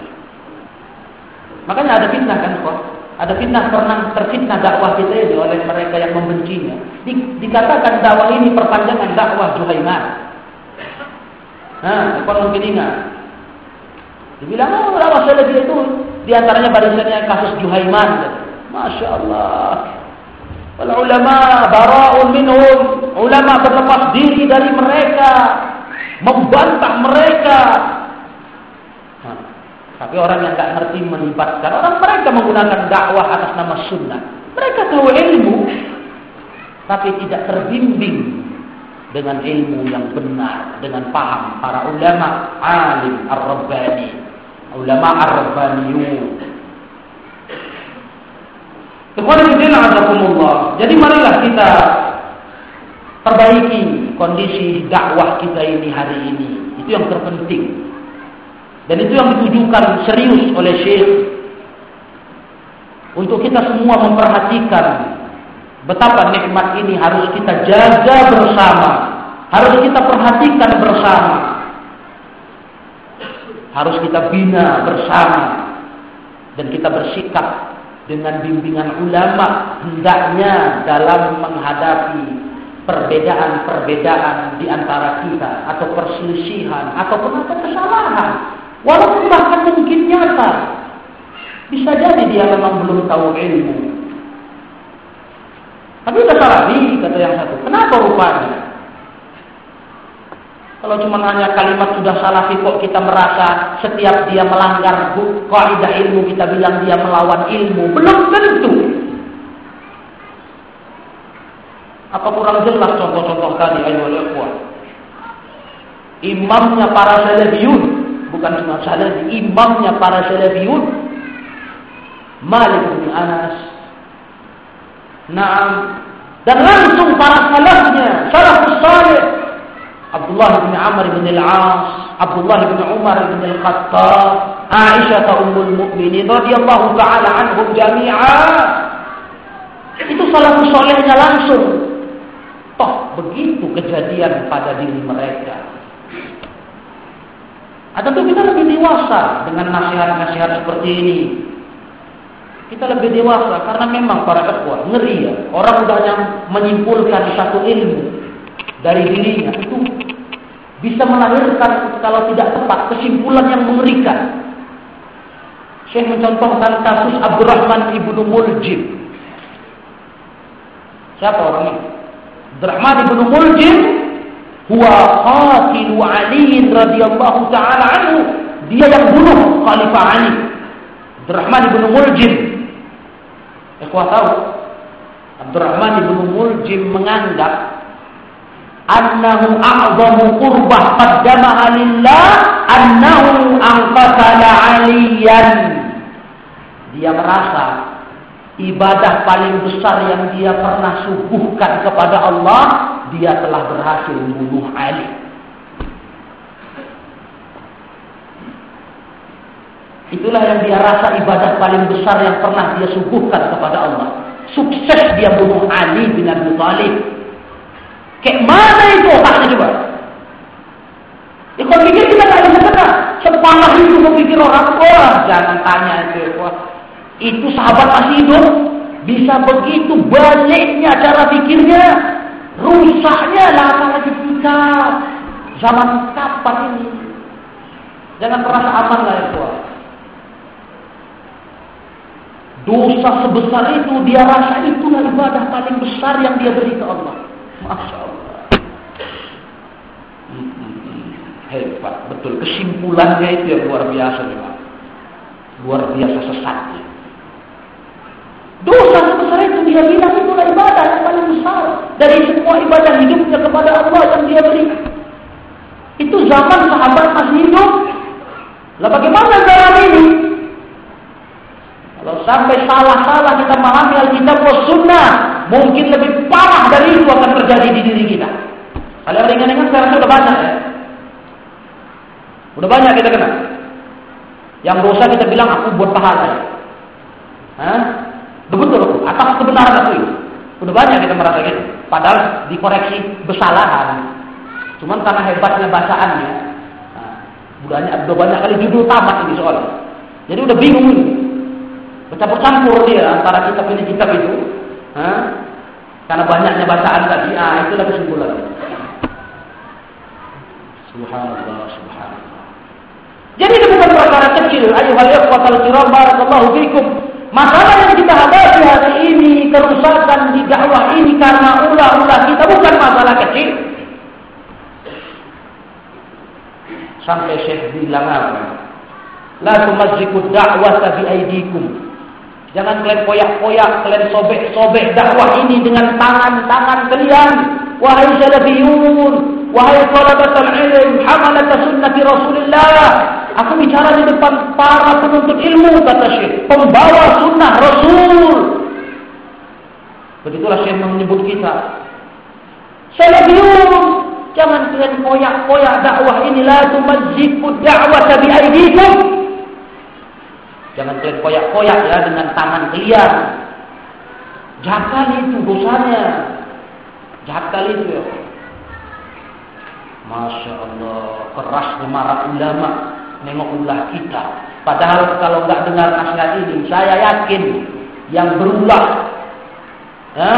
Makanya ada fitnah kan kok? Ada fitnah pernah terfitnah dakwah kita ini oleh mereka yang membencinya. Di, dikatakan dakwah ini perpanjangan dakwah Juhaiman. Nah, kalau mungkin ingat. Dibilang, oh, dakwah salafi itu di antaranya barisannya kasus Juhaiman. Masya Allah. Wal ulama bara'un minhum. Ulama berlepas diri dari mereka. Membantah mereka. Nah, tapi orang yang tak ngerti melibatkan. Orang mereka menggunakan dakwah atas nama sunnah. Mereka tahu ilmu. Tapi tidak terbimbing dengan ilmu yang benar. Dengan paham para ulama. Alim ar-Rabbani. Ulama ar-Rabbaniyun. Jadi marilah kita perbaiki kondisi dakwah kita ini hari ini. Itu yang terpenting. Dan itu yang ditujukan serius oleh Syekh untuk kita semua memperhatikan betapa nikmat ini harus kita jaga bersama, harus kita perhatikan bersama, harus kita bina bersama, dan kita bersikap dengan bimbingan ulama hendaknya dalam menghadapi perbedaan-perbedaan di antara kita atau perselisihan ataupun apa kesalahan. Walaupun bahkan mungkin nyata. Bisa jadi dia memang belum tahu ilmu. Tapi udah salah kata yang satu kenapa rupanya Kalau cuma hanya kalimat sudah salafi kok kita merasa setiap dia melanggar kaidah ilmu kita bilang dia melawan ilmu. Belum tentu. Apa kurang jelas contoh-contoh tadi ayo ikhwan? Imamnya para salafiyun, bukan cuma salafi, imamnya para salafiyun Malik bin Anas. Naam. Dan langsung para salafnya, salafus salih Abdullah bin Amr bin Al-As, Abdullah bin Umar bin Al-Khattab, Aisyah ummul mukminin radhiyallahu taala anhum jami'a. Itu salafus salehnya langsung. Toh begitu kejadian pada diri mereka. Atau kita lebih dewasa dengan nasihat-nasihat seperti ini. Kita lebih dewasa karena memang para ikhwan ngeri ya. Orang udah yang menyimpulkan satu ilmu dari dirinya itu bisa melahirkan kalau tidak tepat kesimpulan yang mengerikan. Syekh mencontohkan kasus Abdurrahman ibnu Muljim. Siapa orang ini? Abdurrahman ibnu Muljim huwa qatilu Ali radhiyallahu taala anhu. Dia yang bunuh Khalifah Ali. Abdurrahman ibnu Muljim Ikhwah tahu, Abdurrahman ibnu Muljim menganggap annahu a'zamu qurbah qaddamaha lillah annahu anqatala aliyan. Dia merasa ibadah paling besar yang dia pernah suguhkan kepada Allah, dia telah berhasil membunuh Ali. Itulah yang dia rasa ibadah paling besar yang pernah dia suguhkan kepada Allah. Sukses dia bunuh Ali bin Abi Thalib. Kayak mana itu haknya coba? Ya kalau pikir kita tak bisa kena. Sepanah itu memikir orang tua. Jangan tanya itu. Itu sahabat masih hidup. Bisa begitu baliknya cara pikirnya. Rusaknya lah apalagi kita. Zaman kapan ini? Jangan merasa aman lah ya Dosa sebesar itu dia rasa itulah ibadah paling besar yang dia beri ke Allah. Masya Allah. Hebat, betul. Kesimpulannya itu yang luar biasa memang. Luar biasa sesatnya. Dosa sebesar itu dia bilang itulah ibadah yang paling besar dari semua ibadah hidupnya kepada Allah yang dia beri. Itu zaman sahabat masih hidup. Lah bagaimana zaman ini? Kalau sampai salah-salah kita memahami Alkitab Sunnah, mungkin lebih parah dari itu akan terjadi di diri kita. Kalian ringan-ringan sekarang sudah banyak ya. Udah banyak kita kenal. Yang dosa kita bilang aku buat pahala ya. Hah? Betul, atas kebenaran aku itu. Udah banyak kita merasa gitu. Padahal dikoreksi kesalahan. Cuman karena hebatnya bacaannya, nah, udah banyak kali judul tamat ini soalnya. Jadi udah bingung ini. Bercampur-campur dia antara kitab ini kitab itu. Hah? Karena banyaknya bacaan tadi, ah itulah kesimpulan. Subhanallah, subhanallah. Jadi ini bukan perkara kecil. Ayuhal ikhwatal kiram barakallahu fikum. Masalah yang kita hadapi hari ini, kerusakan di dakwah ini karena ulah-ulah kita bukan masalah kecil. Sampai Syekh bilang apa? La tumazziku da'wata bi aidikum. Jangan kalian koyak-koyak, kalian sobek-sobek dakwah ini dengan tangan-tangan kalian. Wahai salafiyun, wahai talabatul ilm, hamalat sunnati Rasulullah. Aku bicara di depan para penuntut ilmu kata Syekh, pembawa sunnah Rasul. Begitulah Syekh menyebut kita. Salafiyun, jangan kalian koyak-koyak dakwah ini la tumazziqu da'wata bi aydikum. Jangan kalian koyak-koyak ya dengan tangan kalian. Jahat kali itu dosanya. Jahat kali itu ya. Masya Allah, kerasnya marah ulama nengok ulah kita. Padahal kalau nggak dengar nasihat ini, saya yakin yang berulah, ya,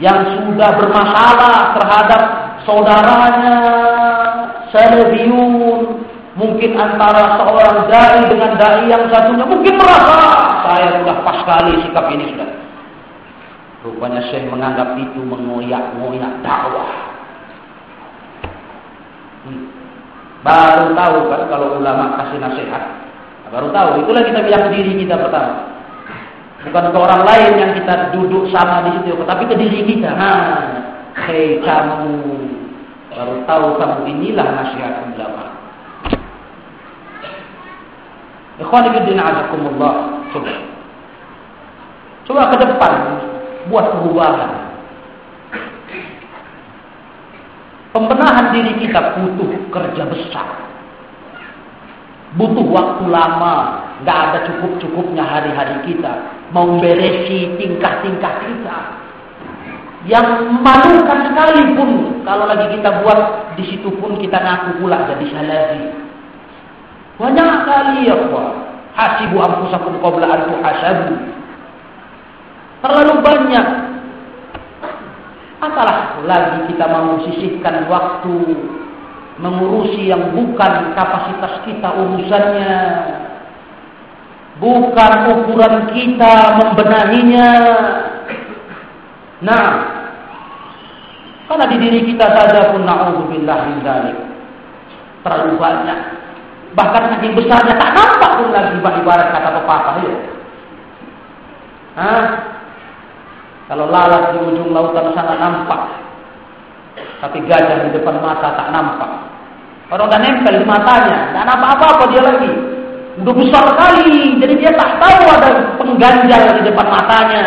yang sudah bermasalah terhadap saudaranya, salafiyun, Mungkin antara seorang dai dengan dai yang satunya mungkin merasa saya sudah pas sekali sikap ini sudah. Rupanya Syekh menganggap itu mengoyak-ngoyak dakwah. Hmm. Baru tahu kan kalau ulama kasih nasihat. Baru tahu. Itulah kita bilang diri kita pertama. Bukan ke orang lain yang kita duduk sama di situ, tapi ke diri kita. Nah, hei kamu, baru tahu kamu inilah nasihat ulama. Ikhwan fillah azakumullah. Coba. Coba ke depan buat perubahan. Pembenahan diri kita butuh kerja besar. Butuh waktu lama. Gak ada cukup-cukupnya hari-hari kita. Mau beresi tingkah-tingkah kita. Yang memalukan sekalipun. Kalau lagi kita buat, di situ pun kita ngaku pula jadi salafi. Banyak kali ya Allah. Hasibu anfusakum qabla an tuhasabu. Terlalu banyak. Apalah lagi kita mau sisihkan waktu mengurusi yang bukan kapasitas kita urusannya. Bukan ukuran kita membenahinya. Nah, karena di diri kita saja pun na'udzubillah min Terlalu banyak Bahkan saking besarnya tak nampak pun lagi ibarat kata pepatah ya. Hah? Kalau lalat di ujung lautan sana nampak. Tapi gajah di depan mata tak nampak. Orang udah nempel di matanya, nampak apa-apa dia lagi. Udah besar sekali, jadi dia tak tahu ada pengganjal di depan matanya.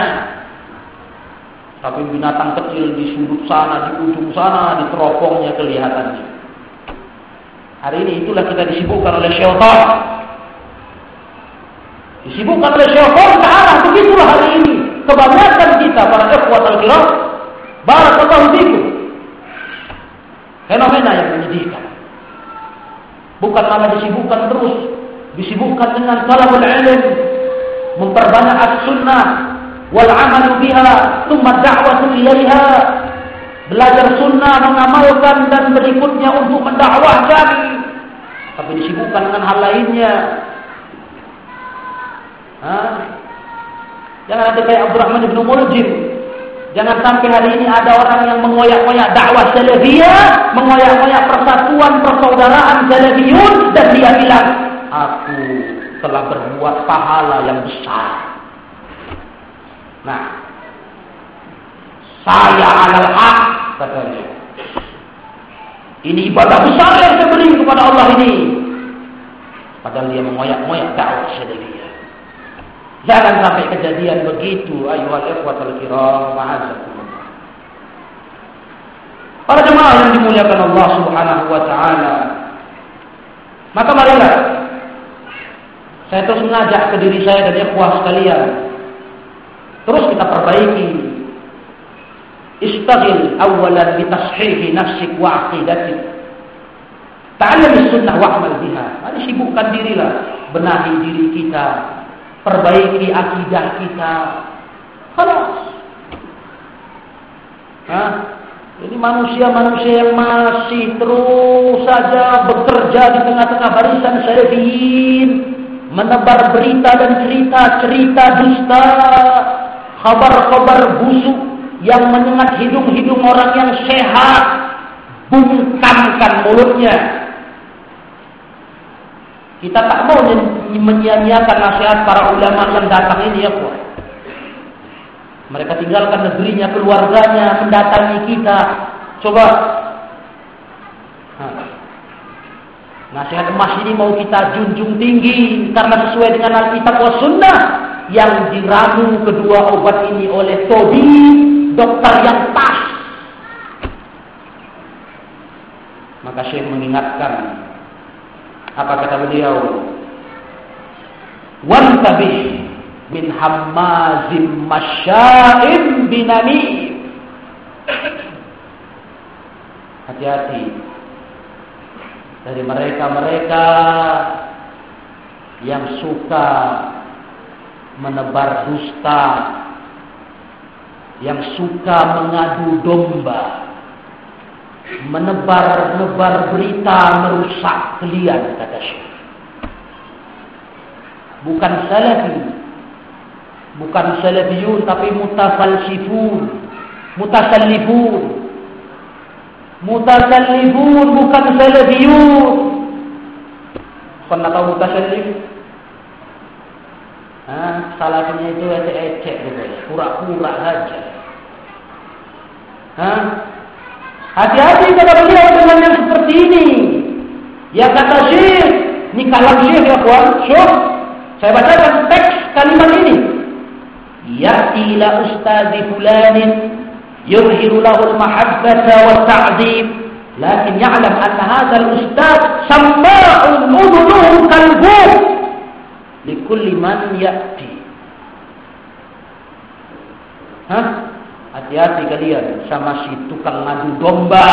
Tapi binatang kecil di sudut sana, di ujung sana, di teropongnya kelihatannya. Hari ini itulah kita disibukkan oleh syaitan. Disibukkan oleh syaitan ke arah begitulah hari ini. Kebanyakan kita para ikhwat al-kiram barakallahu fikum. Fenomena yang menyedihkan. Bukan malah disibukkan terus, disibukkan dengan talabul ilm, memperbanyak as-sunnah wal amalu biha, thumma da'watu ilaiha, belajar sunnah, mengamalkan dan berikutnya untuk mendakwahkan. Tapi disibukkan dengan hal lainnya. Jangan ada kayak Abdurrahman bin Muljim. Jangan sampai hari ini ada orang yang mengoyak-ngoyak dakwah salafiyah, mengoyak-ngoyak persatuan persaudaraan salafiyun dan dia bilang, aku telah berbuat pahala yang besar. Nah, saya adalah hak katanya. Ini ibadah besar yang saya beri kepada Allah ini. Padahal dia mengoyak-ngoyak dakwah salafiyah. Jangan sampai kejadian begitu. Ayuhal ikhwatal kiram. Para jemaah yang dimuliakan Allah Subhanahu wa taala. Maka marilah saya terus mengajak ke diri saya dan ikhwah sekalian. Terus kita perbaiki Istagil awalan bitashihi nafsik wa aqidatik. Ta'allam sunnah wa'mal biha. Mari sibukkan dirilah. Benahi diri kita. Perbaiki akidah kita. Halas. Hah? Ini manusia-manusia yang masih terus saja bekerja di tengah-tengah barisan salafiyin. Menebar berita dan cerita-cerita dusta. Kabar-kabar busuk yang menyengat hidung-hidung orang yang sehat, bungkamkan mulutnya. Kita tak mau menyia-nyiakan nasihat para ulama yang datang ini ya kuat. Mereka tinggalkan negerinya, keluarganya, mendatangi kita. Coba. Nah. Nasihat emas ini mau kita junjung tinggi karena sesuai dengan Alkitab wa Sunnah yang diramu kedua obat ini oleh Tobi dokter yang pas. Maka Syekh mengingatkan apa kata beliau? Wantabih min hammazim masya'im binani. Hati-hati dari mereka-mereka yang suka menebar dusta yang suka mengadu domba, menebar-nebar berita merusak kalian kata Syekh. Bukan salafi, bukan salafiyun tapi mutafalsifun, mutasallifun. Mutasallifun bukan salafiyun. Pernah tahu mutasallif? Hah, salafnya itu ecek-ecek gitu pura-pura saja. Hah? Hati-hati kata beliau dengan yang seperti ini. Ya kata Syekh, ini kalam Syekh ya kawan, Syekh. Saya bacakan teks kalimat ini. Ya'ti ila ustazi fulanin yuzhiru lahu al-mahabbata wa ta'zim lakin ya'lam anna hadha al-ustaz samma'un udunuhu kalbuh likulli man ya'ti. Hah? Hati-hati kalian sama si tukang ngadu domba.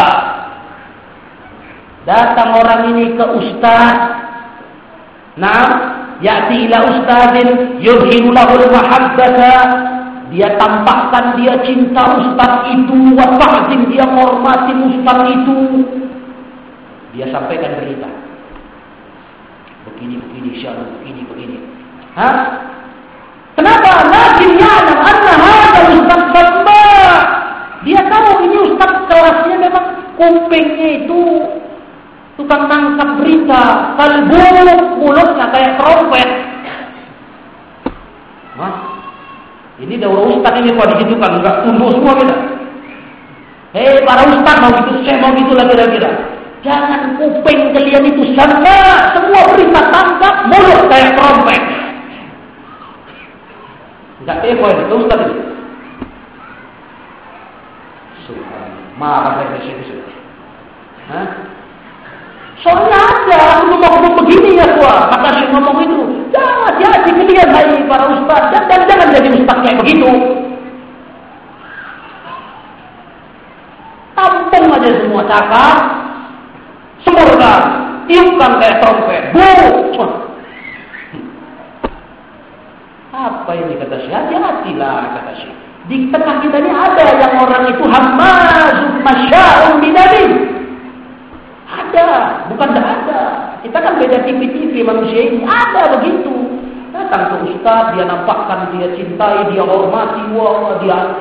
Datang orang ini ke ustaz. Nah, ya'ti ila ustazin yurhimu lahul mahabbata. Dia tampakkan dia cinta ustaz itu, wa ta'zim dia menghormati ustaz itu. Dia sampaikan berita. Begini, begini, syarul, begini, begini. Hah? Kenapa? Lakin ya'lam anna hadha ustaz Dia tahu ini ustaz kelasnya memang kupingnya itu tukang tangkap berita, kalbu mulutnya kayak trompet. Hah? Ini daurah ustaz ini kok digitukan, enggak tunduk semua kita. Hei para ustaz mau gitu, saya mau gitu lagi kira-kira. Jangan kuping kalian itu sama, semua berita tangkap mulut kayak trompet. Enggak ini, ke ustaz ini. Subhanallah, marah dari sini. Hah? Soalnya ada, aku ngomong begini ya tua. Maka si ngomong itu, jangan hati-hati kalian hai para ustaz. Dan, jangan jadi ustaz kayak begitu. Tampung aja semua cakap. Sempurna. Tiupkan kayak trompet. Bu. Apa ini kata si? Hati-hatilah kata si. Di tengah kita ini ada yang orang itu hamazun masya'un binabi. Ada, bukan tidak ada. Kita kan beda TV-TV manusia ini. Ada begitu. Datang ke ustaz, dia nampakkan, dia cintai, dia hormati, wah, dia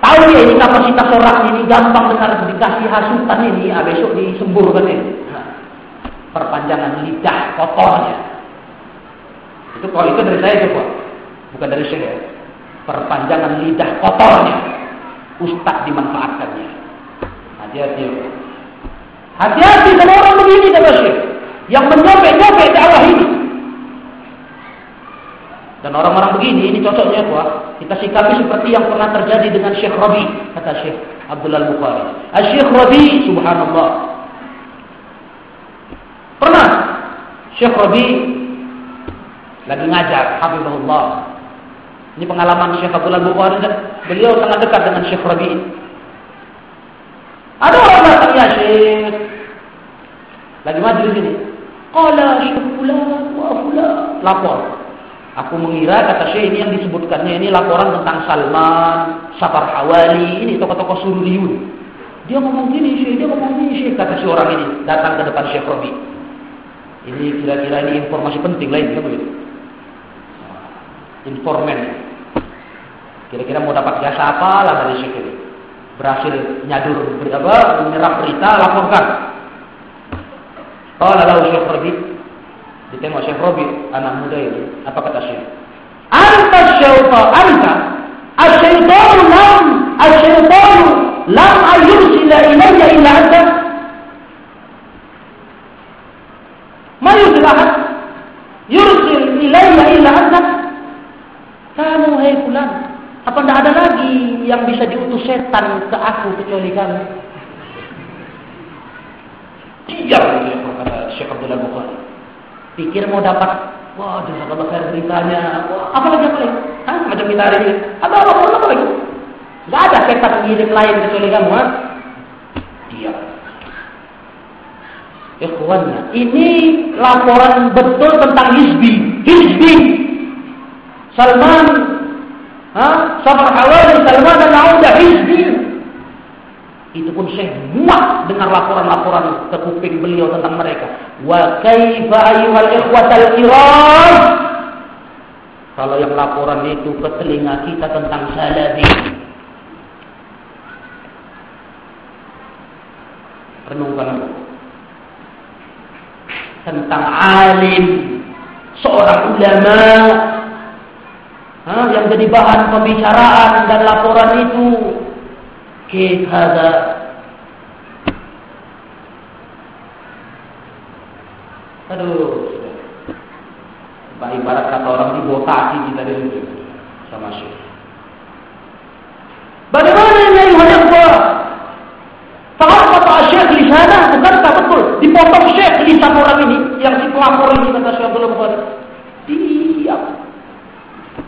tahu ya ini kapasitas orang ini gampang dengar dikasih hasutan ini, ah, besok disemburkan ini. Nah, perpanjangan lidah kotornya. Itu kalau itu dari saya itu, bukan dari saya. Perpanjangan lidah kotornya. Ustaz dimanfaatkannya. Hati-hati. Hati-hati sama orang begini Syekh. Yang menyopek-nyopek dakwah ini. Dan orang-orang begini, ini cocoknya kuah. Kita sikapi seperti yang pernah terjadi dengan Syekh Rabi, kata Syekh Abdullah Bukhari. Syekh Rabi, subhanallah. Pernah Syekh Rabi lagi ngajar, Habibullah. Ini pengalaman Syekh Abdullah Bukhari. Beliau sangat dekat dengan Syekh Rabi. Ada orang datang ya Syekh. Lagi majlis ini. Qala Syekh fulan wa fulan. Lapor. Aku mengira kata Syekh ini yang disebutkannya ini laporan tentang Salman, Safar Hawali, ini tokoh-tokoh Suruliyun. Dia ngomong gini Syekh, dia ngomong gini Syekh kata si orang ini datang ke depan Syekh Rabi. Ini kira-kira ini informasi penting lain kan begitu. Informan. Kira-kira mau dapat jasa apa lah dari Syekh. Berhasil nyadur apa, menyerap berita, laporkan. Kalau lalu Syekh Rabi, ditengok Syekh Rabi, anak muda itu, apa kata Syekh? Anta syaitan, anta asyaitanu lam, asyaitanu lam ayursila ilayya illa anta. Yang bisa diutus setan ke aku kecuali kamu? Diam dia kata Syekh Abdullah Bukhari. Pikir mau dapat, wah jazakallah khair beritanya, wah, apa lagi apa lagi? Hah? Macam kita hari ini. Ada apa, apa, apa lagi? Gak ada setan ngirim lain kecuali kamu, ha? Diam. Ikhwannya, ini laporan betul tentang Hizbi. Hizbi. Salman, ha? Safar Hawali, Salman dan Auda Hizbi. Itu pun saya muak dengar laporan-laporan ke kuping beliau tentang mereka. Wa kaifa ayyuhal ikhwatal kiram? Kalau yang laporan itu ke telinga kita tentang salafi. Renungkan tentang alim, seorang ulama ha, yang jadi bahan pembicaraan dan laporan itu kita Aduh, Pak ibarat kata orang di bawah kaki kita dulu sama Syekh. Bagaimana ini ayuhan Allah? Kalau kata Syekh di sana, bukankah betul? Dipotong Syekh lisan orang ini, yang si pelapor ini kata Syekh Bukhari. Diam.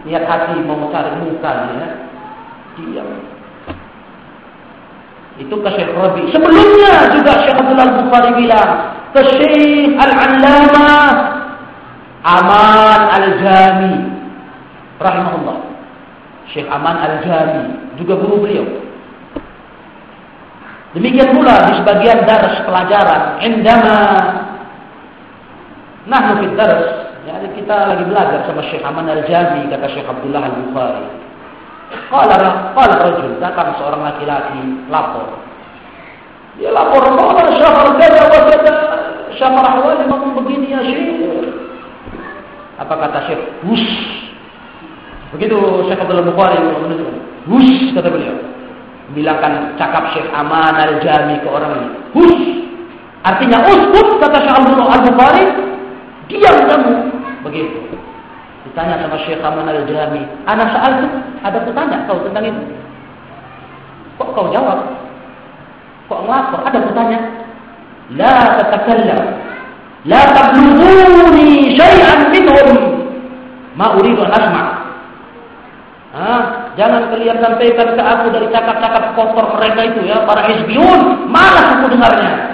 Niat hati mau cari muka ya. Diam. Itu ke Syekh Rabi. Sebelumnya juga Syekh Abdul Bukhari bilang, ke Syekh Al-Allamah Aman Al-Jami rahimahullah. Syekh Aman Al-Jami juga guru beliau. Demikian pula di sebagian daras pelajaran, indama nahnu fi daras, ya kita lagi belajar sama Syekh Aman Al-Jami kata Syekh Abdullah Al-Bukhari. Qala qala rajul, datang seorang laki-laki lapor. Dia lapor, "Qala syahar kada wa kada, syahar ahwali memang begini ya Syekh." Apa kata Syekh? Hus. Begitu Syekh Abdul Bukhari menunjukkan. Hus kata beliau. Bilangkan cakap Syekh Aman al-Jami ke orang ini. Hus. Artinya uskut kata Syekh Abdul Bukhari. Diam kamu. Begitu. Ditanya sama Syekh Aman al-Jami. Anak soal itu ada bertanya kau tentang itu. Kok kau jawab? Kok ngelapor? Ada bertanya. La tatakallam La tablughuni syai'an minhum ma uridu asma'. Ah, jangan kalian sampaikan ke aku dari cakap-cakap kotor mereka itu ya, para hizbiyun, malas aku dengarnya.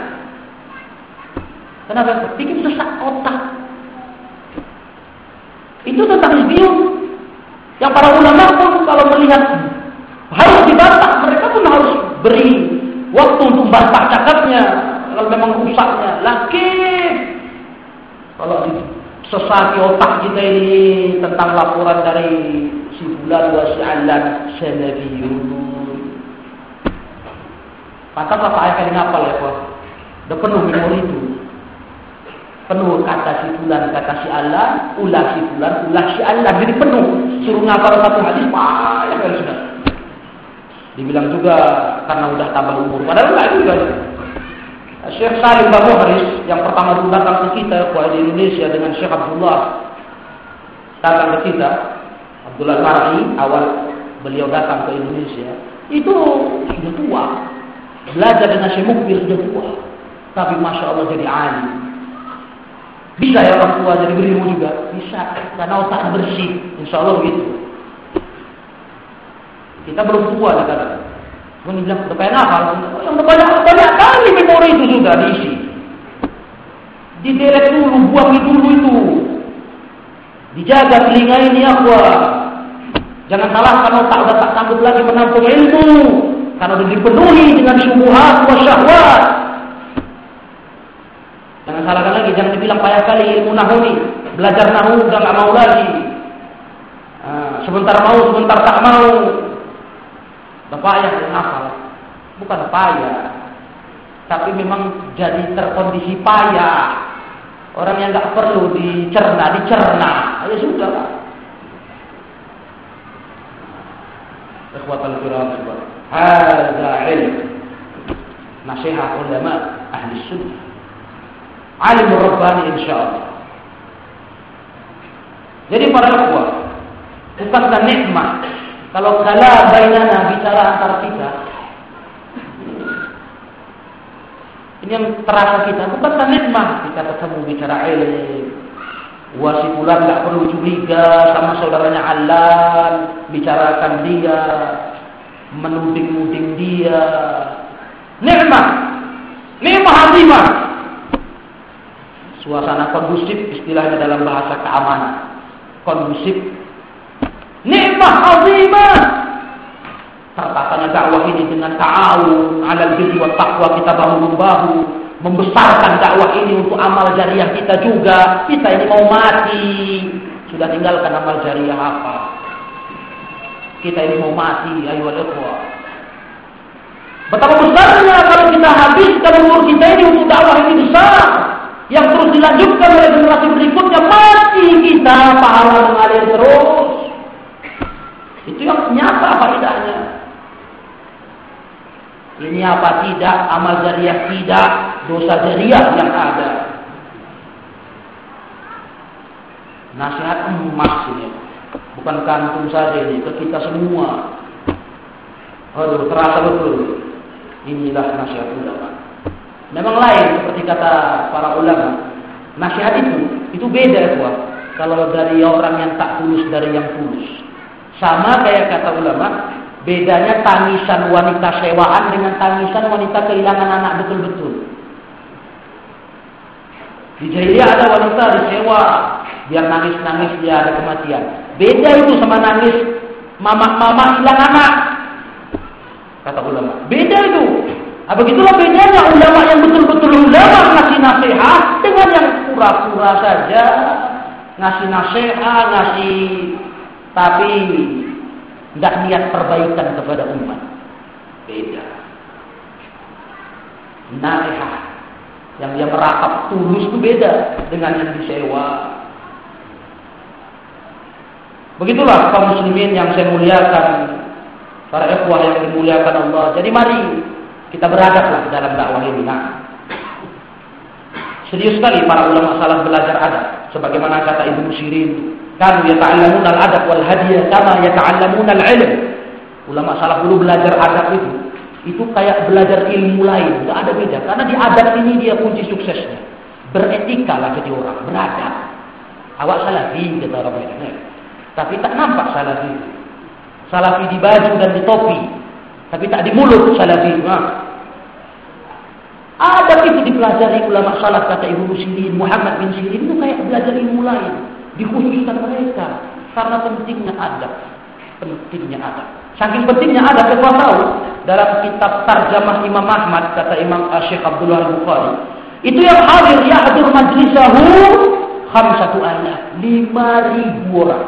Kenapa? Bikin sesak otak. Itu tentang hizbiyun. Yang para ulama pun kalau melihat harus dibantah, mereka pun harus beri waktu untuk bantah cakapnya kalau memang rusaknya. Lakin kalau sesati otak kita ini tentang laporan dari si bulan wa si alan sanabiyun. Pantaslah saya kali ngapal ya Pak. Penuh memori itu. Penuh kata si bulan, kata si Allah, ulah si bulan, ulah si Allah. Jadi penuh. Suruh ngapal satu hadis, payah kan sudah. Dibilang juga karena udah tambah umur. Padahal enggak juga. Syekh Salim Babu Haris yang pertama dulu datang ke kita kuala di Indonesia dengan Syekh Abdullah datang ke kita Abdullah Mar'i awal beliau datang ke Indonesia itu sudah tua belajar dengan Syekh Mukbil sudah tua tapi Masya Allah jadi alim bisa ya orang tua jadi berilmu juga bisa karena otak bersih Insya Allah begitu kita belum tua kadang Kemudian bilang, udah pengen hafal. Yang banyak, banyak kali memori itu sudah diisi. Diderek dulu, buang dulu itu. Dijaga telinga ini apa? Jangan salah kalau tak udah tak sanggup lagi menampung ilmu. Karena udah dipenuhi dengan syubuhat wa syahwat. Jangan salahkan lagi, jangan dibilang payah kali ilmu nahuni. Belajar nahu udah gak mau lagi. Nah, sebentar mau, sebentar tak mau. Bapak yang hafal. Bukan payah. Tapi memang jadi terkondisi payah. Orang yang nggak perlu dicerna, dicerna. Ya sudah lah. Ikhwatal kiram Hadza ilm. Nasihat ulama ahli sunnah. Alim Rabbani insyaAllah. Jadi para ikhwah, bukankah nikmat kalau kala bainana bicara antar kita. Ini yang terasa kita bukan nikmat kita ketemu bicara ilmu. Wasipulan nggak perlu curiga sama saudaranya Allah, bicarakan dia, menuding-nuding dia. Nikmat, nikmat azimah. Suasana kondusif istilahnya dalam bahasa keamanan. Kondusif Nikmat azimah. Tertatanya dakwah ini dengan ta'awun alal birri wa taqwa kita bahu-bahu membesarkan dakwah ini untuk amal jariah kita juga. Kita ini mau mati. Sudah tinggalkan amal jariah apa? Kita ini mau mati, ayo ikhwah. Betapa besarnya kalau kita habiskan umur kita yang terus dilanjutkan oleh generasi berikutnya masih kita pahala mengalir terus. Itu yang nyata faedahnya. Ini apa tidak, amal jariah tidak, dosa jariah yang ada. Nasihat emas ini. Bukan kantung saja ini, ke kita semua. Aduh, terasa betul. Inilah nasihat ulama. Memang lain seperti kata para ulama. Nasihat itu itu beda ya Kalau dari orang yang tak tulus dari yang tulus. Sama kayak kata ulama, bedanya tangisan wanita sewaan dengan tangisan wanita kehilangan anak betul-betul. Di jahiliyah ada wanita disewa biar nangis-nangis dia ada kematian. Beda itu sama nangis mama-mama hilang anak. Kata ulama. Beda itu. Nah, begitulah bedanya ulama yang betul-betul ulama ngasih nasihat dengan yang pura-pura saja ngasih nasihat, ngasih tapi tidak niat perbaikan kepada umat. Beda. Nasihat yang dia merakap tulus itu beda dengan yang disewa. Begitulah kaum muslimin yang saya muliakan, para ikhwah yang dimuliakan Allah. Jadi mari kita beradablah dalam dakwah ini. Nah, serius sekali para ulama salaf belajar adab. Sebagaimana kata Ibnu Sirin, kan yata'allamun al-adab wal hadiyah kama yata'allamun al-ilm. Ulama salaf dulu belajar adab itu. Itu kayak belajar ilmu lain, tidak ada beda. Karena di adab ini dia kunci suksesnya. Beretika lah jadi orang, beradab. Awak salafi kata orang lain. Tapi tak nampak salafi. Salafi di baju dan di topi. Tapi tak di mulut salafi. Adab itu dipelajari ulama salaf kata Ibu Sirin, Muhammad bin Sirin itu kayak belajar ilmu lain. Dikhususkan mereka. Karena pentingnya adab. Pentingnya adab. Saking pentingnya adab, kita tahu dalam kitab Tarjamah Imam Ahmad kata Imam Syekh Abdullah Al-Bukhari, itu yang hadir ya hadir majlisahu khamsatu alaf, lima ribu orang.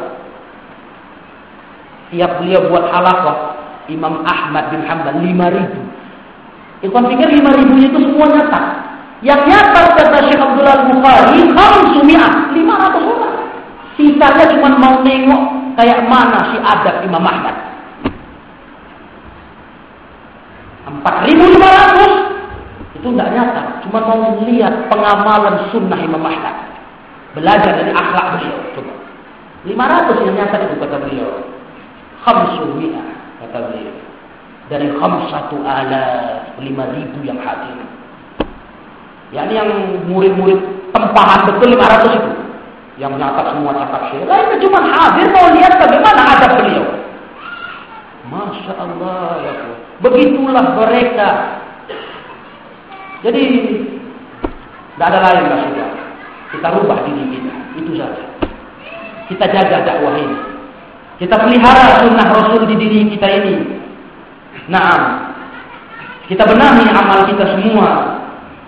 Tiap beliau buat halaqah, Imam Ahmad bin Hambal 5000. Ikhwan pikir 5000 itu semua nyata. Yang nyata kata Syekh Abdul Al-Bukhari 500 orang. Sisanya cuma mau nengok kayak mana si adab Imam Ahmad. 4500 itu tidak nyata, cuma mau melihat pengamalan sunnah Imam Ahmad. Belajar dari akhlak beliau. Coba. 500 yang nyata itu kata beliau. 500 tabligh dari khamsatu ala lima ribu yang hadir yakni yang murid-murid tempahan betul 500 itu, yang nyata semua cakap syair lainnya cuma hadir mau lihat bagaimana ada beliau Masya Allah ya Allah. Begitulah mereka. Jadi tidak ada lain maksudnya. Kita rubah diri kita. Itu saja. Kita jaga dakwah ini. Kita pelihara sunnah Rasul di diri kita ini. Nah, kita benahi amal kita semua.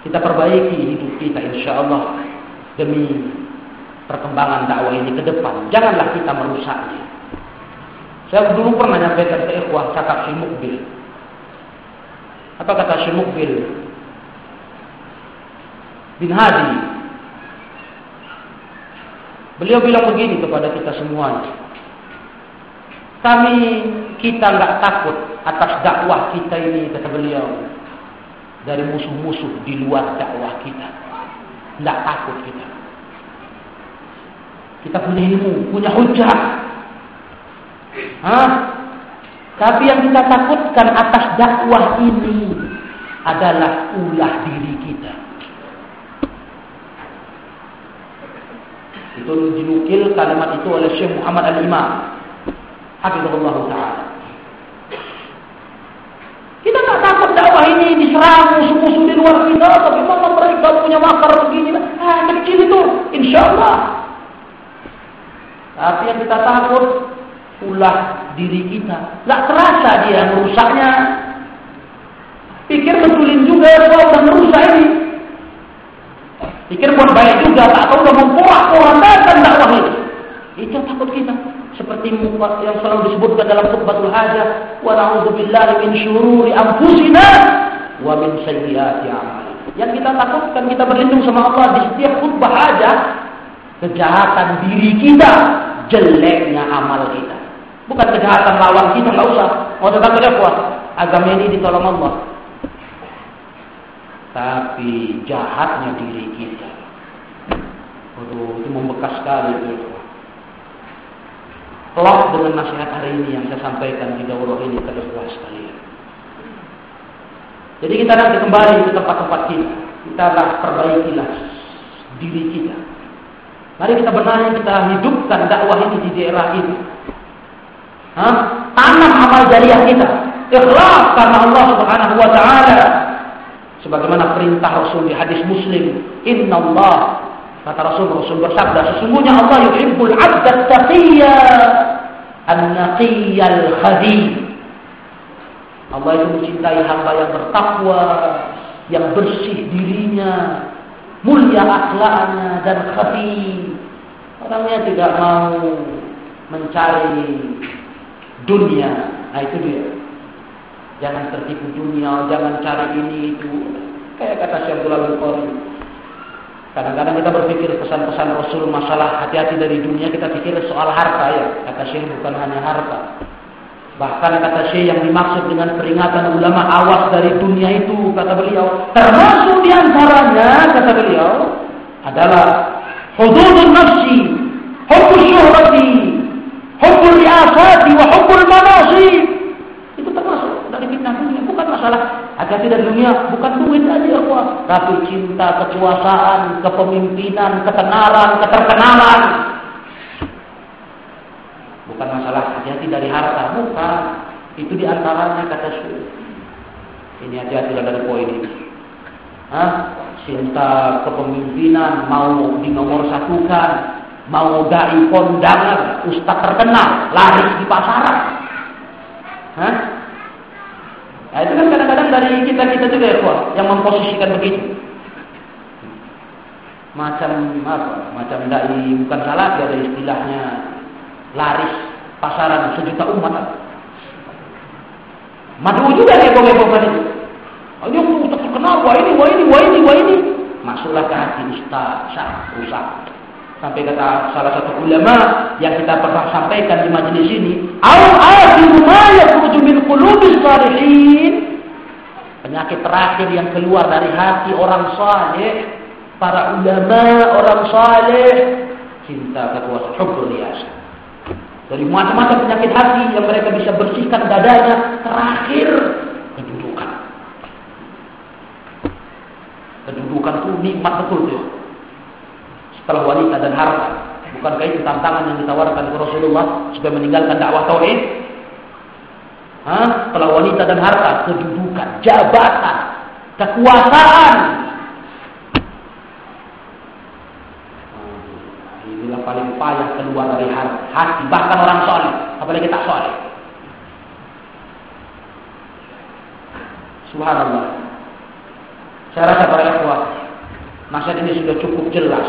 Kita perbaiki hidup kita insya Allah demi perkembangan dakwah ini ke depan. Janganlah kita merusaknya. Saya dulu pernah nyampaikan ke ikhwah cakap si Mukbil. Apa kata si Mukbil? Bin Hadi. Beliau bilang begini kepada kita semuanya. Kami kita nggak takut atas dakwah kita ini kata beliau dari musuh-musuh di luar dakwah kita. Nggak takut kita. Kita punya ilmu, punya hujah. Hah? Tapi yang kita takutkan atas dakwah ini adalah ulah diri kita. Itu dinukil kalimat itu oleh Syekh Muhammad Al-Imam Hafizullah Ta'ala. Kita tak takut dakwah ini diserang musuh-musuh di luar kita, tapi mana mereka punya makar begini. Ah, kecil itu, insya Allah. Tapi yang kita takut, ulah diri kita. Gak terasa dia merusaknya. Pikir betulin juga, kau udah merusak ini. Pikir buat baik juga, tak tahu udah memporak-porandakan dakwah ini. Itu takut kita seperti yang selalu disebutkan dalam khutbatul hajah wa na'udzubillahi min syururi anfusina wa min sayyiati Yang kita takutkan kita berlindung sama Allah di setiap khutbah aja kejahatan diri kita, jeleknya amal kita. Bukan kejahatan lawan kita, nggak usah. Mau tetap kuat. Agama ini ditolong Allah. Tapi jahatnya diri kita. Waduh, itu membekas sekali itu. Kelak dengan nasihat hari ini yang saya sampaikan di daurah ini terus sekalian. Jadi kita nanti kembali ke tempat-tempat kita. Kita akan perbaikilah diri kita. Mari kita benahi, kita hidupkan dakwah ini di daerah ini. Hah? Tanam amal jariah kita. Ikhlas karena Allah Subhanahu wa taala. Sebagaimana perintah Rasul di hadis Muslim, "Inna Allah kata Rasul Rasul bersabda, sesungguhnya Allah yuhibbul 'abda taqiyya an-naqiyyal khadi. Allah itu mencintai hamba yang bertakwa, yang bersih dirinya, mulia akhlaknya dan khafi. Orangnya tidak mau mencari dunia. Nah itu dia. Jangan tertipu dunia, jangan cari ini itu. Kayak kata Syekh Abdullah bin Kadang-kadang kita berpikir pesan-pesan Rasul masalah hati-hati dari dunia, kita pikir soal harta ya. Kata Syekh bukan hanya harta. Bahkan kata Syekh yang dimaksud dengan peringatan ulama awas dari dunia itu, kata beliau. Termasuk di antaranya, kata beliau, adalah hududun nafsi, hubbul syuhrati, hubbul riasati, wa hubbul manasib. Itu termasuk fitnah dunia. Bukan masalah hati-hati dari dunia, bukan duit aja ya Tapi cinta, kekuasaan, kepemimpinan, ketenaran, keterkenalan, Bukan masalah hati-hati dari harta, bukan. Itu di antaranya kata Syekh. Ini hati-hati dari poin ini. Hah? Cinta kepemimpinan mau di nomor satukan, mau dari kondangan, ustaz terkenal, lari di pasaran. Hah? Nah, itu kan kadang-kadang dari kita-kita juga ya, Pak, yang memposisikan begitu. Macam apa? Macam dari bukan salah ada istilahnya laris pasaran sejuta umat. Madu juga tadi. Oh, ini untuk terkenal, wah ini, wah ini, wah ini, wah ini. Masuklah ke hati ustaz, rusak. Sampai kata salah satu ulama yang kita pernah sampaikan di majelis ini. Penyakit terakhir yang keluar dari hati orang saleh, para ulama, orang saleh, cinta kekuasaan, hubbul riasa. Dari macam-macam penyakit hati yang mereka bisa bersihkan dadanya. Terakhir, kedudukan. Kedudukan itu nikmat betul tuh. Setelah wanita dan harta. Bukankah itu tantangan yang ditawarkan ke Rasulullah supaya meninggalkan dakwah tauhid? Hah? Setelah wanita dan harta, kedudukan, jabatan, kekuasaan, paling payah keluar dari hati bahkan orang soleh apalagi tak soleh Subhanallah saya rasa para ikhwah nasihat ini sudah cukup jelas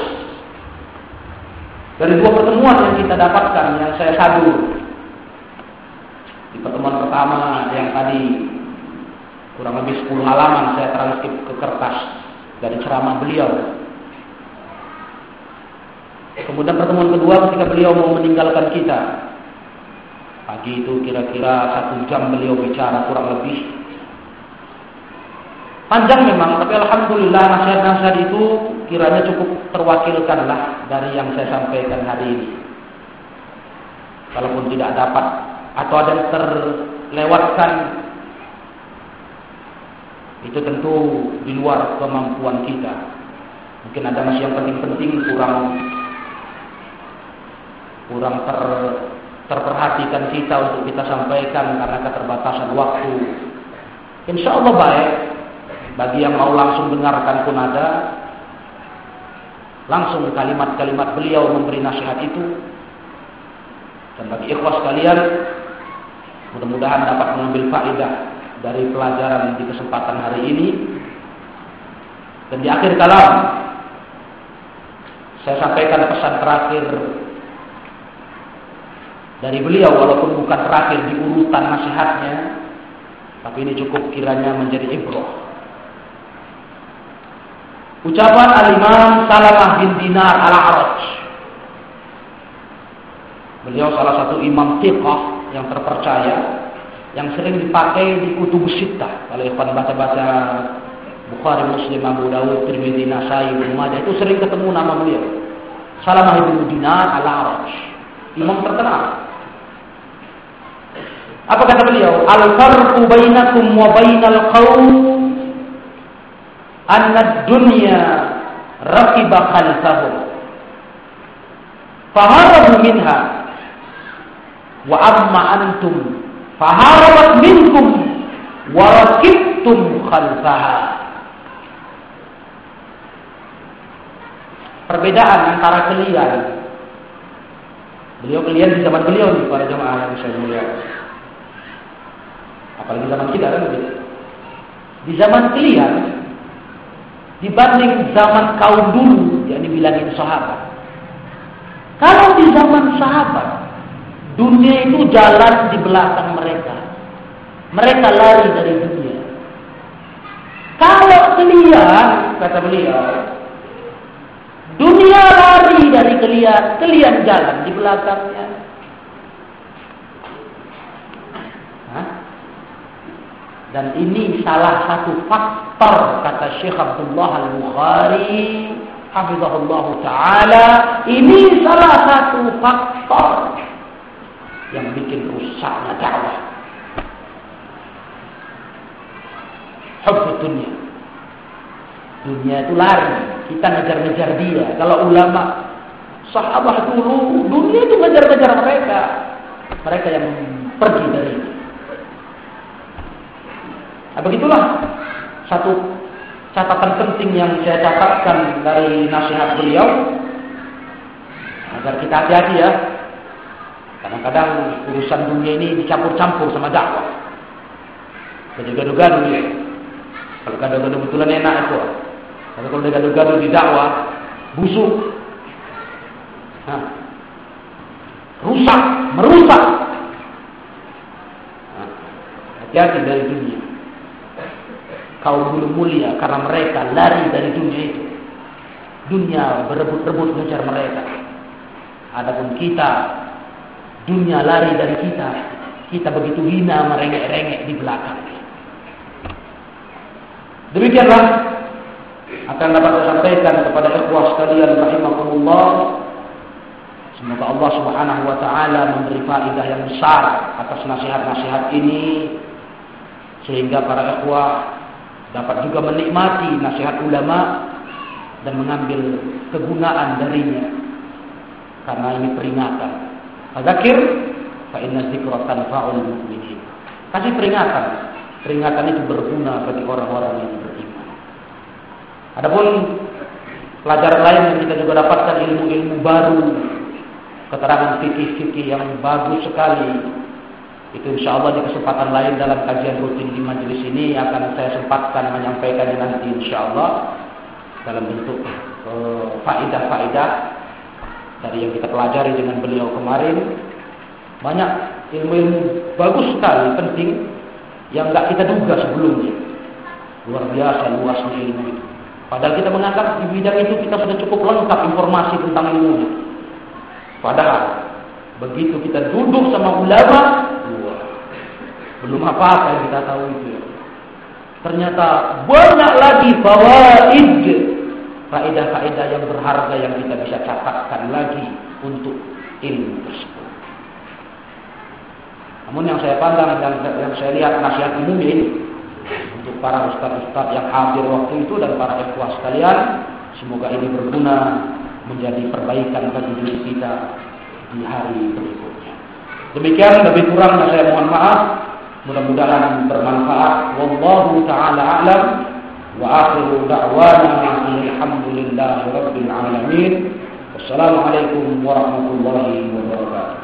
dari dua pertemuan yang kita dapatkan yang saya sadu di pertemuan pertama yang tadi kurang lebih 10 halaman saya transkrip ke kertas dari ceramah beliau Kemudian pertemuan kedua ketika beliau mau meninggalkan kita. Pagi itu kira-kira satu jam beliau bicara kurang lebih. Panjang memang, tapi Alhamdulillah nasihat-nasihat itu kiranya cukup terwakilkan lah dari yang saya sampaikan hari ini. Kalaupun tidak dapat atau ada yang terlewatkan itu tentu di luar kemampuan kita. Mungkin ada masih yang penting-penting kurang kurang ter, terperhatikan kita untuk kita sampaikan karena keterbatasan waktu. Insya Allah baik. Bagi yang mau langsung dengarkan pun ada. Langsung kalimat-kalimat beliau memberi nasihat itu. Dan bagi ikhwas kalian, mudah-mudahan dapat mengambil faedah dari pelajaran di kesempatan hari ini. Dan di akhir kalam, saya sampaikan pesan terakhir dari beliau walaupun bukan terakhir di urutan nasihatnya tapi ini cukup kiranya menjadi ibroh Ucapan Al-Imam Salamah bin Dinar Al-Araj. Beliau salah satu imam tiqah yang terpercaya yang sering dipakai di kutub sita. Kalau ikhwan baca-baca Bukhari, Muslim, Abu Dawud, Tirmidzi, Nasai, Ibnu Majah itu sering ketemu nama beliau. Salamah bin Dinar Al-Araj. Imam terkenal. Apa kata beliau? Al-farqu bainakum wa bainal qaum anna dunya rakiba khalfahum faharabu minha. Wa amma antum. Faharabat minkum. Wa rakibtum khalfaha. Perbedaan antara kalian. Beliau kalian di zaman beliau nih para jemaah yang saya apalagi zaman kita kan begitu. Di zaman kalian dibanding zaman kaum dulu yang dibilangin sahabat. Kalau di zaman sahabat, dunia itu jalan di belakang mereka. Mereka lari dari dunia. Kalau kalian, kata beliau, dunia lari dari kalian, kalian jalan di belakangnya. Dan ini salah satu faktor kata Syekh Abdullah Al-Bukhari hafizahullah taala ini salah satu faktor yang bikin rusaknya dakwah. Hubb dunia. Dunia itu lari, kita ngejar-ngejar dia. Kalau ulama sahabat dulu, dunia itu ngejar-ngejar mereka. Mereka yang pergi dari itu. Nah, begitulah satu catatan penting yang saya catatkan dari nasihat beliau agar kita hati-hati ya. Kadang-kadang urusan dunia ini dicampur-campur sama dakwah. Gaduh-gaduh ya. Kalau gaduh-gaduh betulan enak itu. Tapi kalau gaduh-gaduh di dakwah, busuk. Nah, rusak, merusak. Nah, hati-hati dari dunia kaum dulu mulia karena mereka lari dari dunia itu. Dunia berebut-rebut mengejar mereka. Adapun kita, dunia lari dari kita. Kita begitu hina merengek-rengek di belakang. Demikianlah akan dapat saya sampaikan kepada ikhwah sekalian rahimakumullah. Semoga Allah Subhanahu wa taala memberi faedah yang besar atas nasihat-nasihat ini sehingga para ikhwah dapat juga menikmati nasihat ulama dan mengambil kegunaan darinya karena ini peringatan. Fadzakir fa inna dzikra tanfa'ul mu'minin. Kasih peringatan. Peringatan itu berguna bagi orang-orang yang beriman. Adapun pelajaran lain yang kita juga dapatkan ilmu-ilmu baru, keterangan fikih-fikih yang bagus sekali itu insya Allah di kesempatan lain dalam kajian rutin di majelis ini akan saya sempatkan menyampaikannya nanti insya Allah dalam bentuk uh, faidah-faidah dari yang kita pelajari dengan beliau kemarin. Banyak ilmu-ilmu bagus sekali, penting yang nggak kita duga sebelumnya. Luar biasa luasnya ilmu itu. Padahal kita menganggap di bidang itu kita sudah cukup lengkap informasi tentang ilmu. Padahal begitu kita duduk sama ulama, belum apa-apa yang kita tahu itu. Ternyata banyak lagi fawaid faedah-faedah yang berharga yang kita bisa catatkan lagi untuk ilmu tersebut. Namun yang saya pandang dan yang saya lihat nasihat umum ini untuk para ustaz-ustaz yang hadir waktu itu dan para ikhwah sekalian, semoga ini berguna menjadi perbaikan bagi diri kita di hari berikutnya. Demikian lebih kurang saya mohon maaf. Mudah-mudahan bermanfaat. Wallahu taala alam. Wa akhiru da'wana alhamdulillahi rabbil alamin. Wassalamualaikum warahmatullahi wabarakatuh.